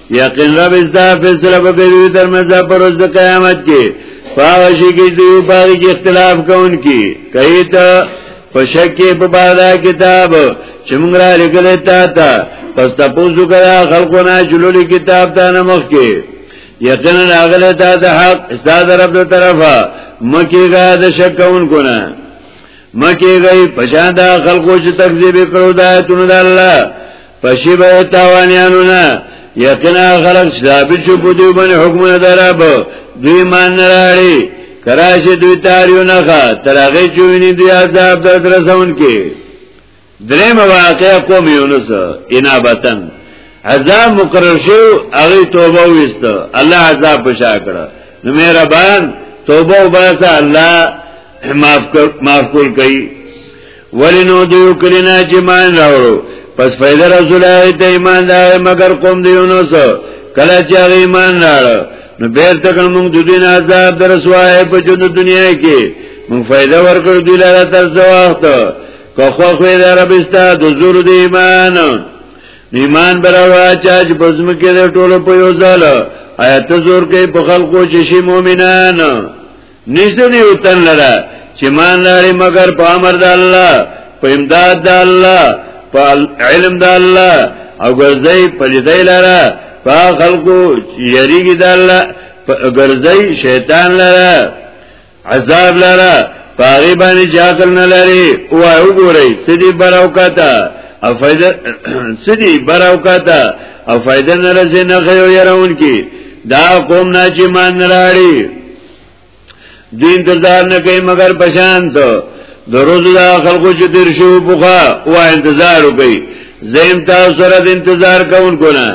A: یقین رب استا فیصله به کوي تر مزه پر ورځ د قیامت کې پاوه شي کې دوی په اړه کې اختلاف کوونکي کوي ته په شک کې په بالا کتاب چې موږ را لګل تا ته پس تاسو کړه خلقونه جلول کتاب ته نه مخ کې یقینا راغله تا ته حق استاد رب ته طرفه مکه غا د شک کوونکو نه مکه غي پشان دا خلقو چې تکذیب کړو دا تونه د الله پشی به تاوانیانو نه یقینا خلق ثابت شو په دوی باندې حکم دراب دوی مان نه راړي کراشه دوی تاریو نه ښه ترغه چویني دی عذاب در رسون کې دریم واقع قوم یونس انابتن عذاب مقرر شو هغه توبه وست الله عذاب بشا کړه نو مهربان توبه وباسه الله معاف کول کوي ولی نو دیو کلینا چی مان راورو پس فیده رسول آئی تا ایمان دا آئی مگر قوم دیونو سو کلا چی آئی ایمان راڑا نو بیر تکن مونگ دو دین عذاب در رسول آئی پا جن دنیا کی مونگ فیده ورکر دوی لارا تر زواخت که خوخوی دا ربستا دو زور دی ایمان ایمان براوا چا چې پزم کې د ټولو په یو ځل آیات زور کې په خلقو چې شي مؤمنان نشته دی او تن لره چې مان لري مگر په امر د الله په امداد د الله په علم د الله او ګرځي په لیدای لره په خلقو یریږي د الله ګرځي شیطان لره عذاب لره پاغي باندې جاکل نه لري او او ګوري سدي براوکاته او فائدہ سدي براوکاته او فائدہ نه رسې نه خيو يرون کی دا قوم نه چې مان نه راړي دوی انتظار نه کوي مگر پشان ته د روز دا خلکو چې تیر شو بوخا او انتظار وکړي زم تاسو سره د انتظار کوونکو نه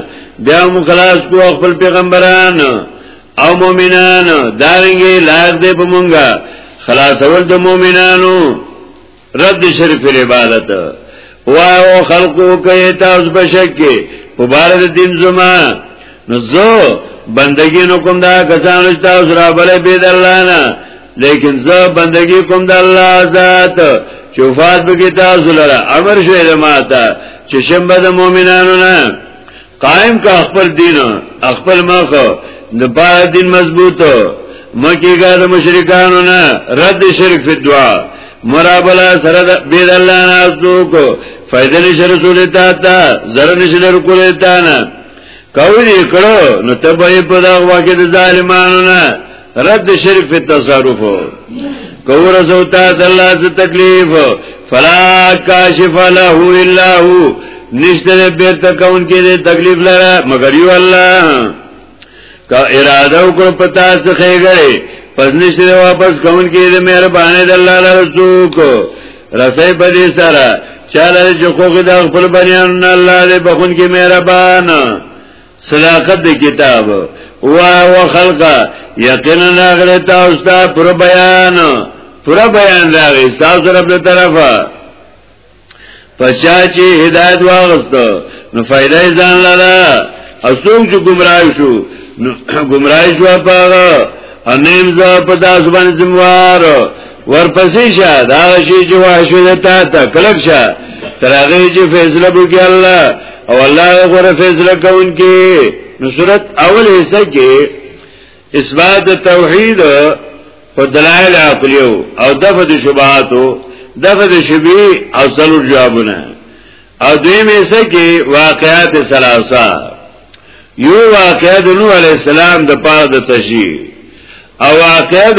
A: بیا مو خلاص کو خپل پیغمبران او مؤمنان دا رنګي لاګ دې په مونږه خلاصول د مؤمنانو رد شرف العبادت وایو خلقو کوي تاسو بشکه مبارک دین زما نو زه بندگی نو کوم دا کسانو چې تاسو را بلې بيد الله نه لیکن زه بندگی کوم د الله ذات چوفات به کې تاسو لره امر شوی د ماته چې شنبه د مؤمنانو نه قائم کا خپل دین خپل مخ د پاره دین مضبوط مکی کا د مشرکانو نه رد شرک فی دعا مرابلا سره د بيد الله نه ازو کو فائدہ نشه رسول تا تا zarar نشه رکول تا نه کوي کړو نو تبعی په دا واکه د ظالمانو نه رد شرف تصرف کور زوتا د الله ز تکلیف فلا کاشف له الا هو نشته به تکون کې د تکلیف لره مگر یو الله کا اراده کو پتا څخه غړي پس نشته واپس کون کې د مهربانه د الله لره څوک رسې په دې سره چاله چې خوګه د خپل بنیان الله دې بخون کې مهربان صداقت د کتاب وا و خلقا یقینا ناغره تاسو ته پر بیان پر بیان راغی تاسو رب له طرفه پچا چې هدایت واغست نو فائدہ ځان لاله اسوم چې گمراه شو نو گمراه شو پاغه انیم ز په داس باندې زموار ورپسې شه دا شی چې واشو ده تا ته کلک شه تر هغه چې فیصله وکړي الله او الله غره فیصله کوونکی نو صورت اول حصہ کې اثبات توحید او دلائل عقلیو او دفع د شبهاتو دفع د شبی او څلور جوابونه او دویم حصہ کې واقعات ثلاثه یو واقعات نوح علی السلام د پاره د تشریح او واقعات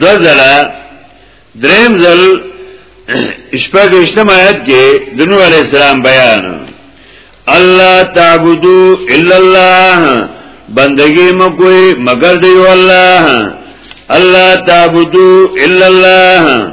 A: دو زلا درم زل شپږ اشتم آیت کې د نوح علی السلام بیان الله تعبدو الا الله بندگی مو کوئی مگر دی الله الله تعبدو الا الله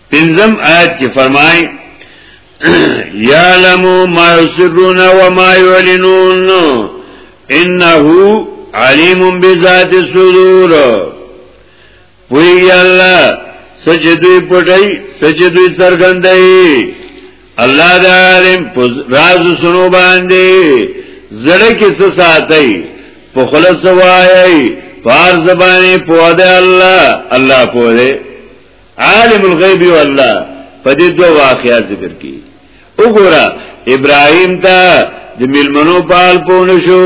A: پنځم آیت کې فرمای یعلم ما یسرون و ما یعلنون انه علیم بذات الصدور وی الله سچ دوی پټای سچ دوی سرګندای الله د عالم راز سنو باندې زړه کې څه ساتي په خلاص وایي فار زبانه په دې الله الله په دې عالم الغیب یو الله په دې دوه واقعات ذکر کی وګوره ابراهیم ته د ملمنو پال پونه شو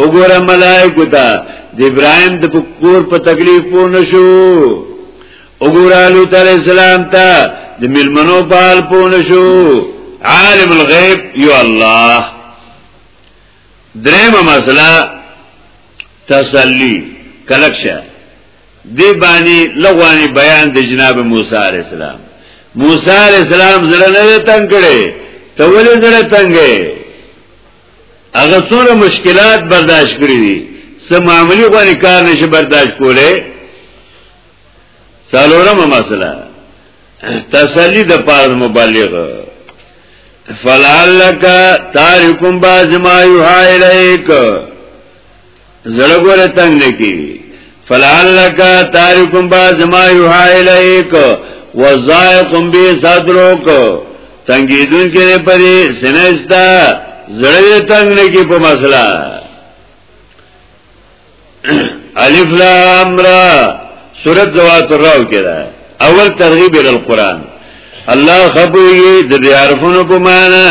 A: وګوره ملائکه ته د ابراهیم د پکور په تکلیف پونه شو وګوره لوط علیہ السلام ته د ملمنو پال پونه شو عالم الغیب یو الله درېمه مسله تسلی کلکشه دی باندې لغوانی بیان د جناب موسی علی السلام موسی علی السلام زړه نه تنگ کړي ته ولې زړه تنگې هغه څوره مشکلات برداشت کړی دي سم معاملې غوړي کار نشي برداشت کولای سالورمه مسله تسلی د پاره مبلغ فلعلک تارکم باز ما یوها الیک زړه ګوره تنگ نکیوی فلعلک تارکم با زما یوحا الیک وزایقم بی صدرک تنگیدون کنی پری سنستا زړه تنگ نکی په مسئلہ الف لام را سورۃ ذوات الراو کې ده اول ترغیب ال قران الله خبرې د حرفونو په معنی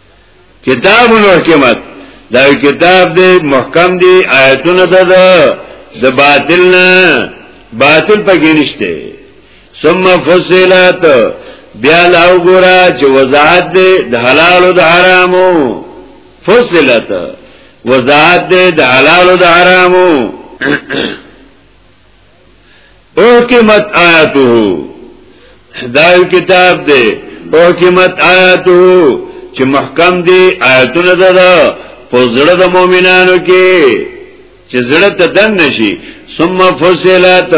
A: کتاب محکمت دا کتاب دی محکم دی آیتونه ده ده د باطل نه باطل پکې نشته ثم فصلت بیا لا وګورا چې وضاحت دی د حلال او د حرامو فصلت وضاحت دی د حلال او د حرامو احکمت آیاته دا کتاب دی احکمت آیاته چې محکم دی آیاتونه ده په زړه د مؤمنانو کې چې زړه ته دن نشي ثم فصلت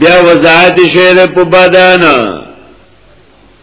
A: بیا وضاحت شعر په بدن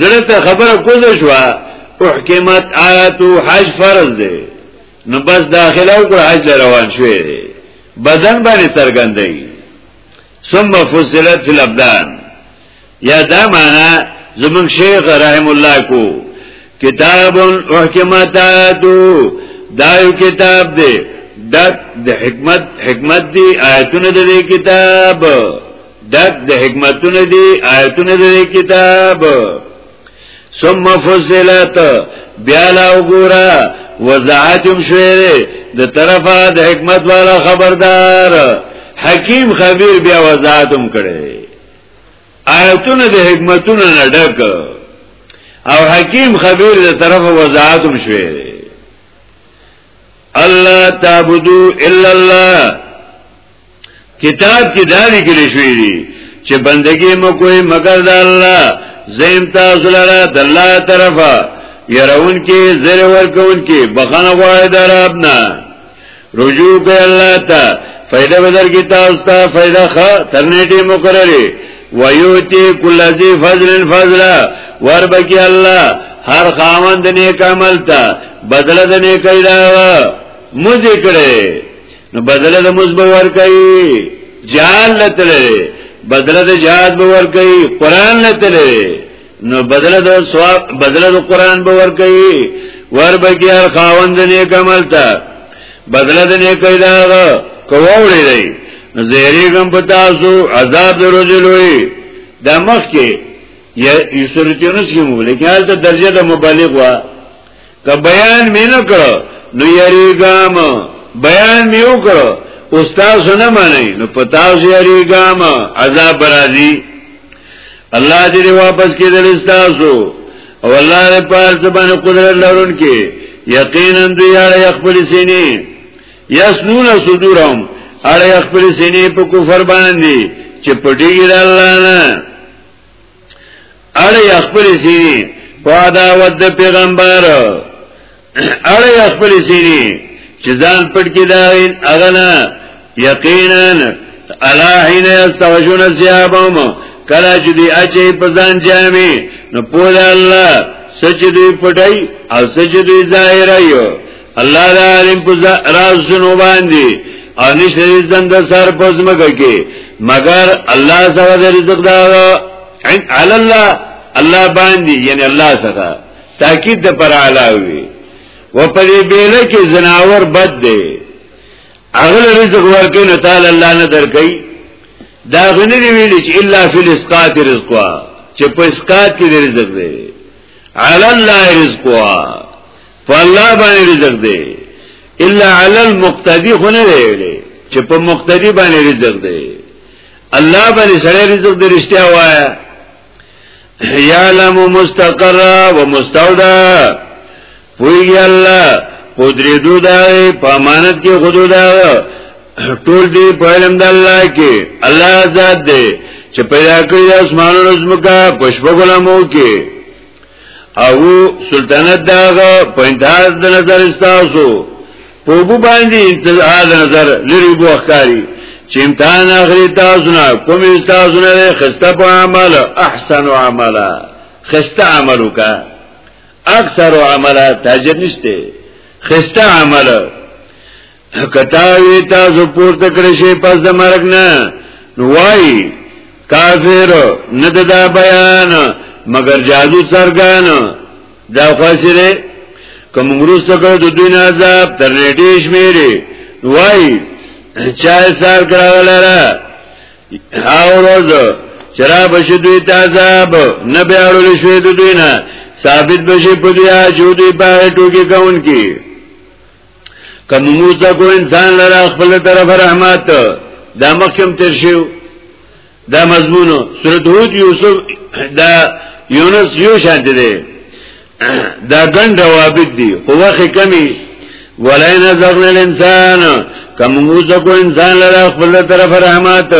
A: زړه ته خبره کوزه شو احکمت آیاتو حج فرض دی نو بس داخله او حج روان شوی دی بدن باندې څرګندای ثم فصلت فی الابدان یا دا معنا زمون شیخ رحم الله کو کتاب احکمت آیاتو دا یو کتاب دی دا د حکمت حکمت دی آیتونه د کتاب دک د حکمتونه دی آیتونه دی کتاب ثم فصلت بیا لا وګورا وضاحتم شویره د طرفه د حکمت والا خبردار حکیم خبیر بیا وضاحتم کړي آیتونه د حکمتونو نه ډک او حکیم خبیر د طرفه وضاحتم شویره الله تعبدو الا الله کتاب کې دا لیکل شوی دی چې بندگی مو کوی مگر د الله زم تاسو لره د الله طرفه يرون کې زر ور کون کې بخنه غواړي د رب نه رجوع کوي الله ته فائدہ بدر کی تاسو ته فائدہ خ ترنیټي مقرره ويوتي كل ذي فضل فضلا وربکی الله هر خاوند نیک عمل ته بدل د نیکي دا مو ذکر نو بدله د موز به ور کوي جهاد لته لري بدله د جهاد به ور کوي قران لته لري نو بدله د ثواب بدله د قران به ور کوي ور به کې هر خاوند نه کمل تا بدله د نه کوي دا کووړي دی زهري کوم پتا سو عذاب درځلوي د مخ کې یا سورتونس کې مو لیکل ته درجه د مبالغ وا که بیان مې نه کړ نو یریګام بیان مې وکړ استاد نه مانی نو پتا زه یریګام عذاب راځي الله دې واپس کېدل استاسو او الله دې پاس باندې قدرت لرونکي یقینا دوی اړه خپل سینې یسنون صدورهم اړه خپل سینې په کفر باندې چې پټیږي الله نه اړه یې خپل سینې په عداوت د پیغمبر اړه یې خپل سینې چې ځان پټ کې دا اغنا یقینا الا حين استوجون ثيابهم کله چې دی اچي په ځان جامي نو پوهه الله سچ دی پټای او سچ دی ظاهر ایو الله د عالم په راز شنو باندې او نشته ځن د سر په زمګه کې مگر الله سره د رزق دا عن علی الله الله باندې یعنی الله سره تاکید د پر علاوه و په دې بیل کې زناور بد دی اغل رزق ورکې نه تعالی الله نه درکې دا غنی دی ویل چې الا فی الاسقات رزقا چې په اسقات کې رزق دی علی الله رزقا په الله باندې رزق دی الا علی المقتدی خو نه ویلې چې په مقتدی باندې رزق دی الله باندې سره رزق دی رښتیا وایا یعلم مستقر و مستودع پویږي الله پدری دو دا په امانت کې خود دا ټول دی په علم د الله کې الله ذات دی چې پیدا کړی اسمانونو زمکا پښپګلمو کې او سلطنت داغه په انتهاز د نظر استاسو په وګ باندې انتهاز نظر لري بو اخکاری چې امتحان اخري تاسو نه کوم تاسو نه خسته په عمل احسن عملا خسته عمل وکا اکثر عملا تاجر نشته خسته عمل کتاوی تاسو پورته کړی شي پس د مرګ نه وای کافر نه دا بیان مگر جادو سرګان دا خواسره کوم ورس کړه د دوی نه عذاب تر نیټه شمیري وای چا سر کړهلره او روز چرا بشي دوی ته عذاب نه بیاړل شوی د دوی نه ثابت بشي په دې اجو دوی په ټوکی کون کی کوم موزه کو انسان لرا خپل طرف رحمت دا مخکم تر شیو دا مضمونو سورۃ هود یوسف دا یونس یو شان دی دا ګن روابط دی خو وخت کمی ولین ذغل الانسان کوم موزه کو انسان لرا خپل طرف رحمت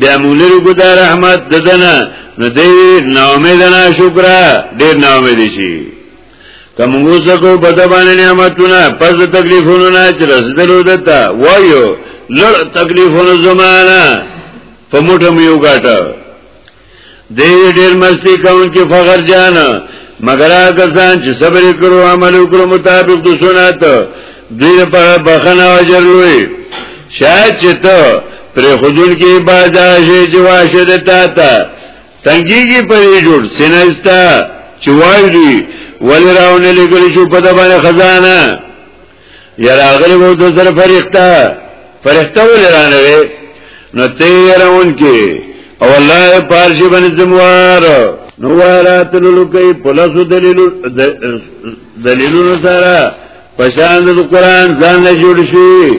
A: بیا مولر کو دا رحمت ددنه نو دی نو امید نه شکر ډیر نو امید شي کمونږ زکو په دبانې نعمتونه پس تکلیفونو نه چې رسیدلو دته وایو لړ تکلیفونو زمانہ په موټه مې یو غاټه دې ډېر مستی کون کې فخر جان مگر هغه ځان چې صبر کړو عمل وکړو مطابق د سنت دې په بخنه اجر لوي شاید چې ته پر خودون کې بازار شي چې واشه ده تا ته تنګیږي په دې جوړ سینایستا چې وایي دی ولی راونه لګل شو په دبانې خزانه یا راغلی وو د سره فرښتہ فرښتہ ولې رانه وي نو ته یې راون کې او الله پارشي باندې زموار نو ورات لکې پلاسو دلیل دلیلونو سره پشان د قران ځان نه جوړ شي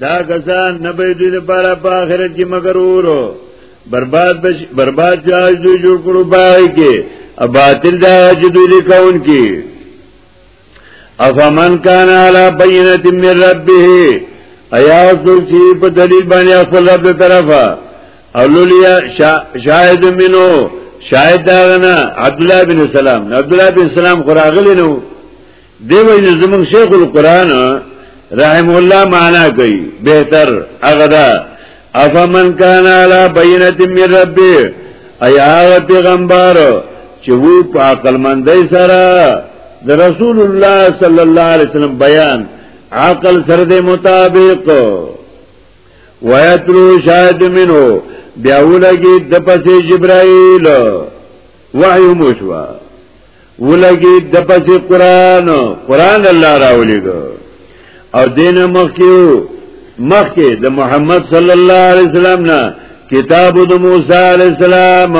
A: دا کسان نه به دوی لپاره په آخرت کې مگر اورو برباد بش برباد جاج دوی جوړ کړو پای کې اباطل دا چې دوی لیکون کې افمن کان علی بینۃ من ربه ایا څوک چې په دلیل باندې خپل رب طرفه اولولیا شاهد منو شاهد داغنا عبد الله بن سلام عبد الله بن سلام خراغلی نو دی وای نو زمون شیخ القران رحم الله معنا کوي بهتر هغه دا افمن کان علی بینۃ من ربی ایا پیغمبر چې وو په عقل مندۍ سره د رسول الله صلی الله علیه وسلم بیان عقل سره د مطابق ویتلو شاهد منو بیاولگی دپسی جبرائیل وحی موشوه ولګي د پسې قران قران الله راولېګو او دینه مخکیو مخکې د محمد صلی الله علیه وسلم نه کتاب د موسی علیه السلام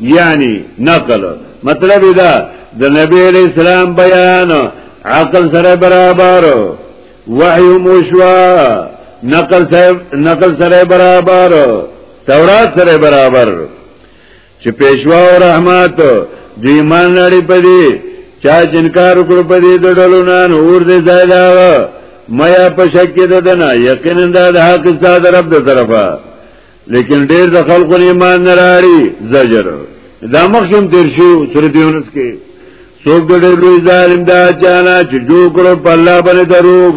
A: یعنی نقل مطلب دا د نبی علیہ السلام بیان عقل سره برابر وحی موشوا نقل سره نقل سره برابر تورات سره برابر چې پېښوا او رحمت دوی مان لړی پدی چا جنکار وکړ پدی د ډلو نه نور دې ځای دا میا په شک کې ددنه یقینا د حق ستاسو رب د طرفه لیکن ډېر د خلکو ایمان نه راړي زجر دا مخکم تیر شو سورۃ یونس کې څوک ډېر لوی ظالم دا چانا چې جو کړو په الله باندې دروغ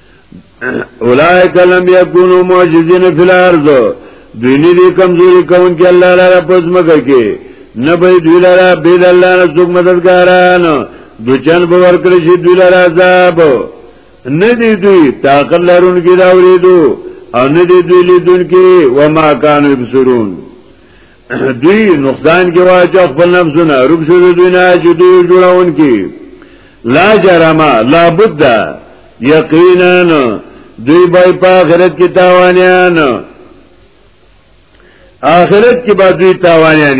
A: اولائک لم یکونو معجزین فی الارض دوی نه دي کمزوري کون کې الله لاره پزمکه کې نه به دوی لاره بيد الله نه څوک مددګاران دو چن به ورکړي شي دوی لاره عذاب نه دي دوی طاقت لرون کې دا ورېدو او نه دي دوی لیدون کې وما کانو بسرون دوی نقصان کې واجه خپل نفسونه روب شو دوی نه چې دوی جوړون کې لا جرما لا بد یقینا دوی به په آخرت کې تاوانیان آخرت کې به دوی تاوانیان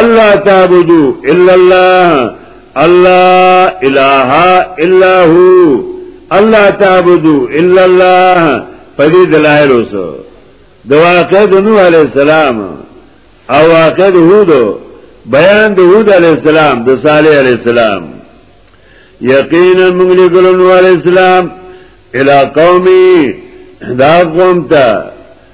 A: الله تعبدو الا الله الله اله الا هو الله تعبدو الا الله په دې دلایل اوسه د واقع د نوح علی السلام او واقع د هود بیان د هود علی السلام د صالح علی السلام یقینا موږ لګل نوح علی السلام الی قومي دا قوم ته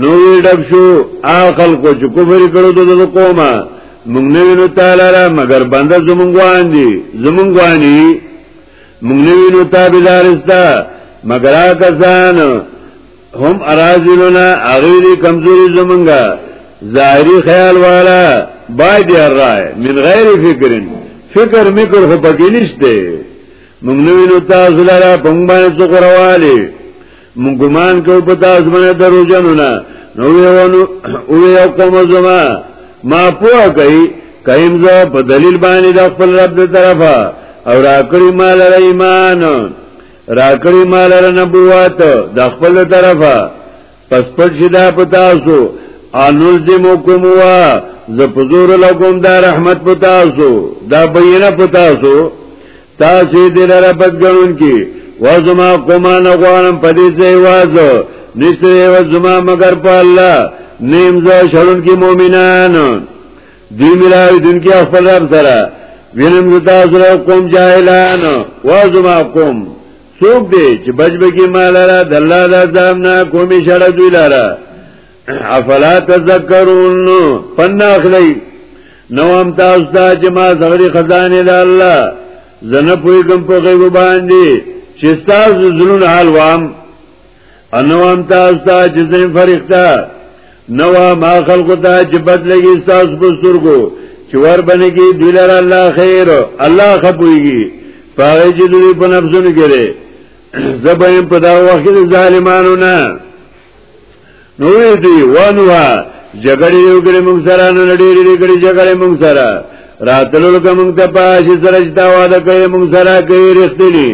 A: نو وی ډک شو اخل کو چې کفر کړو د قومه مونږ نه وینو تعالی را مگر بنده زمونږ واندي زمونږ وانی مونږ نه وینو تابعدارستا مگر کسان هم ارازلنا اغیری کمزوری زمونږه ظاهری خیال والا باید یې رائے من غیر فکرن فکر میکر خو پکې نشته مونږ نه وینو تاسو لاره په مونږ باندې څو قرواله مونږ ګمان کوو په تاسو باندې درو جنو نه نو ویونو او یو قوم زما ما پوه کوي کایم زه په دلیل باندې د خپل رب د طرفه او راکړی مال را ایمان راکړی مال را نبوت د خپل طرفه پس پټ شدا پتاسو انلزمکم وا ز پزور لکم دا رحمت پتاسو دا بینه پتاسو تاسو دې لره بدګنون کې وزما کومه نه غواړم په دې ځای وازو نشته یو زما مگر په الله نیم زه شرون کې مؤمنان دی ملاوی دن کې خپل رب سره وینم زه تاسو له قوم جاهلان و زما قوم څوک دی چې بچبګي مال را د الله د ځام نه کومي شړه دوی لاره افلا تذکرون فناخلی نو هم تاسو ته چې ما زغری خزانه ده الله زنه پوی کوم په غیب باندې چې تاسو زلون حال وام انو هم تاسو ته چې زم فرښتہ نو ما خلق ته چې بدلږي تاسو په سترګو چې ور باندې کې دلر الله خیر الله خپويږي پاره چې دوی په نفسونو کې زبایم په دا وخت ظالمانو نه نو دی وانوا جګړې یو ګړې موږ سره نه لړېری دی ګړې جګړې موږ سره راتلل کوم ته پاش سره چې تا واده کوي موږ سره کوي رښتینی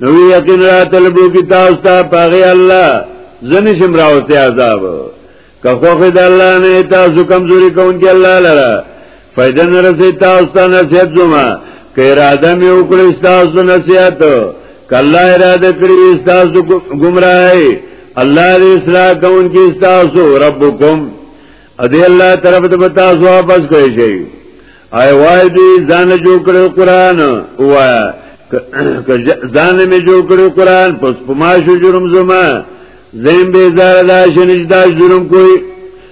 A: نو یقین راتل بو کی تاسو ته پاغي الله زنی شم راوته عذاب که خوخه د الله نه تاسو کمزوري کوونکی الله لره فائدہ نه رسي تاسو ته نصیحت زما که اراده مې وکړې تاسو نصیحت کله اراده کړې تاسو گمراهي الله دې اصلاح کوونکی تاسو ربکم ا دې الله طرف ته تاسو واپس کوي شي آی وای دې ځان جوړ کړو قران وا ځان مې جوړ کړو قران پس پماشو جرم زما زم به زړه دا شنه دا جرم کوي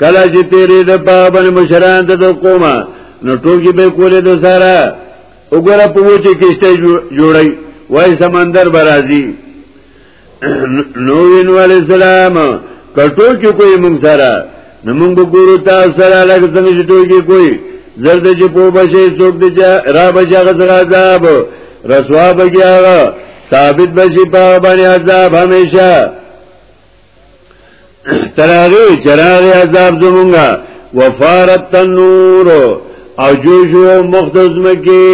A: کله چې تیرې د پابن مشران د قومه نو ټوکی به کولې د سارا وګوره په وچه کېشته جوړي وای سمندر برازي نو وین علی السلام کټو کې کوئی مونږ سره نو مونږ ګورو تاسو سره لږ څنګه چې ټوکی کوئی زرد چې په بشي څوک دې را بشي هغه سره عذاب رسوا بګیا ثابت بشي په باندې عذاب همیشه تراغی چراغ عذاب زمونږه وفارت تنور او جوشو مخ د زمکه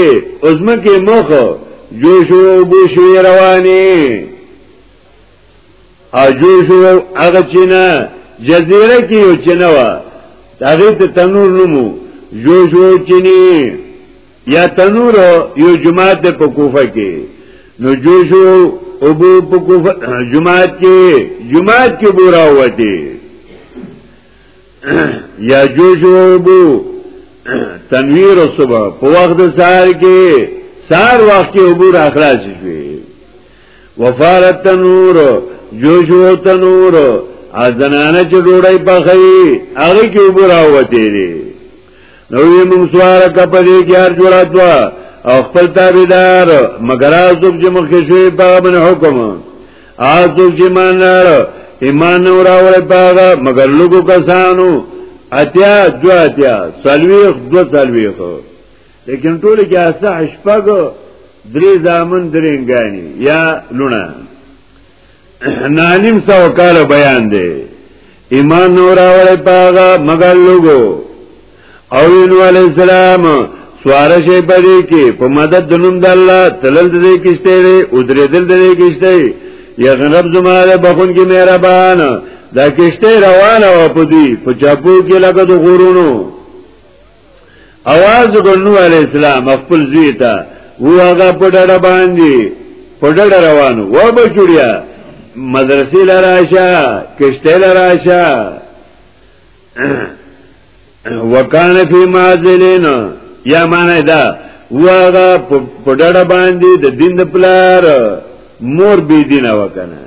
A: زمکه مخ جوشو بوشي رواني او جوشو هغه چینه جزیره کې یو چینه وا هغه ته تنور نومو جوشو چینه یا تنور یو جماعت ده په کوفه کې نو جوشو ابو په کوفه جماعت کې جماعت کې بورا وته یا جوشو ابو تنویر صبح په وخت سار کې سار وخت کې ابو را خلاص شوی وفارت تنور جوشو تنور ا زنانه چې ډوړی پخې هغه کې ابو را وته نو یې موږ سوار کپدې کې هر جوړه دوا او خپل تابعدار مگر ازوب چې مخکې شوی په من حکم ازوب چې مانار ایمان اور اور پاغه مگر لوګو کسانو اتیا دو اتیا سلویخ دو سلویخ لیکن ټول کې اسه شپږ درې ځامن درېنګانی یا لونه نانیم سو کال بیان دی ایمان نور آوڑی پاغا مگر لوگو او انو علیہ السلام سواره شي پدې کې په مدد د نوم د الله تلل دې کېشته لري او درې دل دې کېشته یغن رب زماره بخون کې مهربان دا کېشته روانه و پدې په چاپو کې لګد غورونو اواز ګنو علی السلام خپل زوی ته و هغه په ډډه باندې په ډډه روانو و بچړیا مدرسې لراشه کشته لراشه وکان فی مازلین یا معنی دا و هغه په ډډه باندې د دین د پلار مور بی دینه وکنه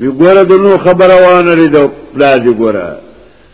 A: وی ګوره د نو خبره وانه لري د پلار دی ګوره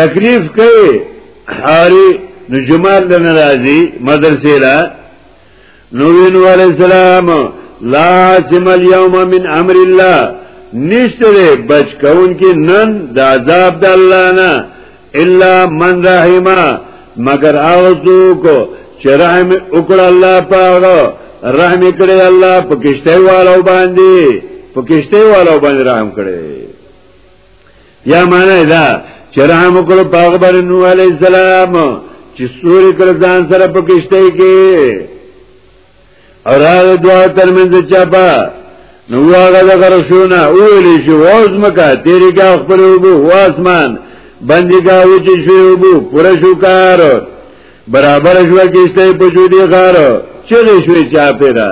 A: تکلیف کوي حاری نو جمال د ناراضي مدرسې را نو وینو علی السلام لا عاصم اليوم من امر الله نشته بچ کون کې نن د عذاب د الله نه الا من رحمه مگر هغه څوک چې رحم وکړ الله پاغه رحم کړی الله په کشته والو باندې په کشته والو باندې رحم کړی یا معنا دا چې رحم وکړ په هغه باندې نوح علی السلام چې سوري کړ ځان سره په کشته کې اور هغه دعا ترمنځ چاپا نو هغه د غرشونه اولې شو اوس مکه تیرې کا خپل وبو واسمان باندې کا و چې شو وبو پر شو کار برابر شو کشته په جوړي غار چې شوې چا پیدا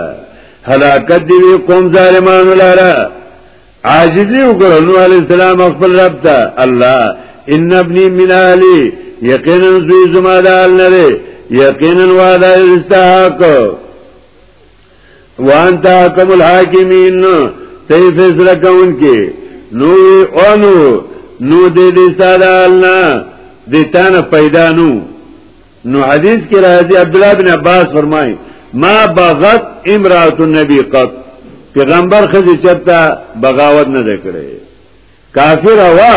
A: هلاکت دی قوم ظالمانو لاره عاجزی وکړه نو علی السلام خپل رب ته الله ان ابنی من اهلی یقینا زوی زما د ال نه یقینا وعده استحق وانت حکم الحاکمین تی فیصله کون کی نو اونو نو دې دې ساده الله دې تانه پیدا نو نو حدیث کې راځي عبد الله بن عباس فرمایي ما بغت امراه النبي قط پیغمبر خزي چرته بغاوت نه کړي کافر وا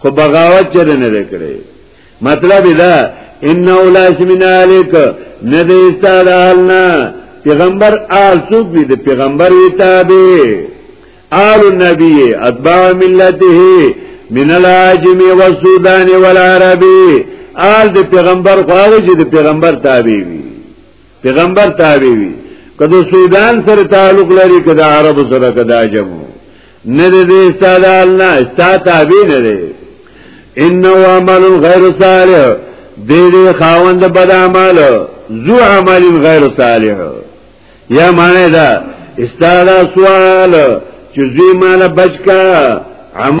A: خو بغاوت چر نه کړي مطلب دا ان اولاش من الیک نه دې استاد حالنا پیغمبر آل څوک دي پیغمبر یې تابع آل النبی اتباع ملته من العاجم والسودان والعربی آل د پیغمبر خواږه چې د پیغمبر تابع وي پیغمبر تابع وي کله سودان سره تعلق لري کله عرب سره کله عجم نه دې استاد الله استاد تابع نه دي انه عمل غیر صالح دې دې خاوند بد اعمال ذو عمل غیر صالح یا معنی دا استادا سوال چې زوی مال بچکا عمل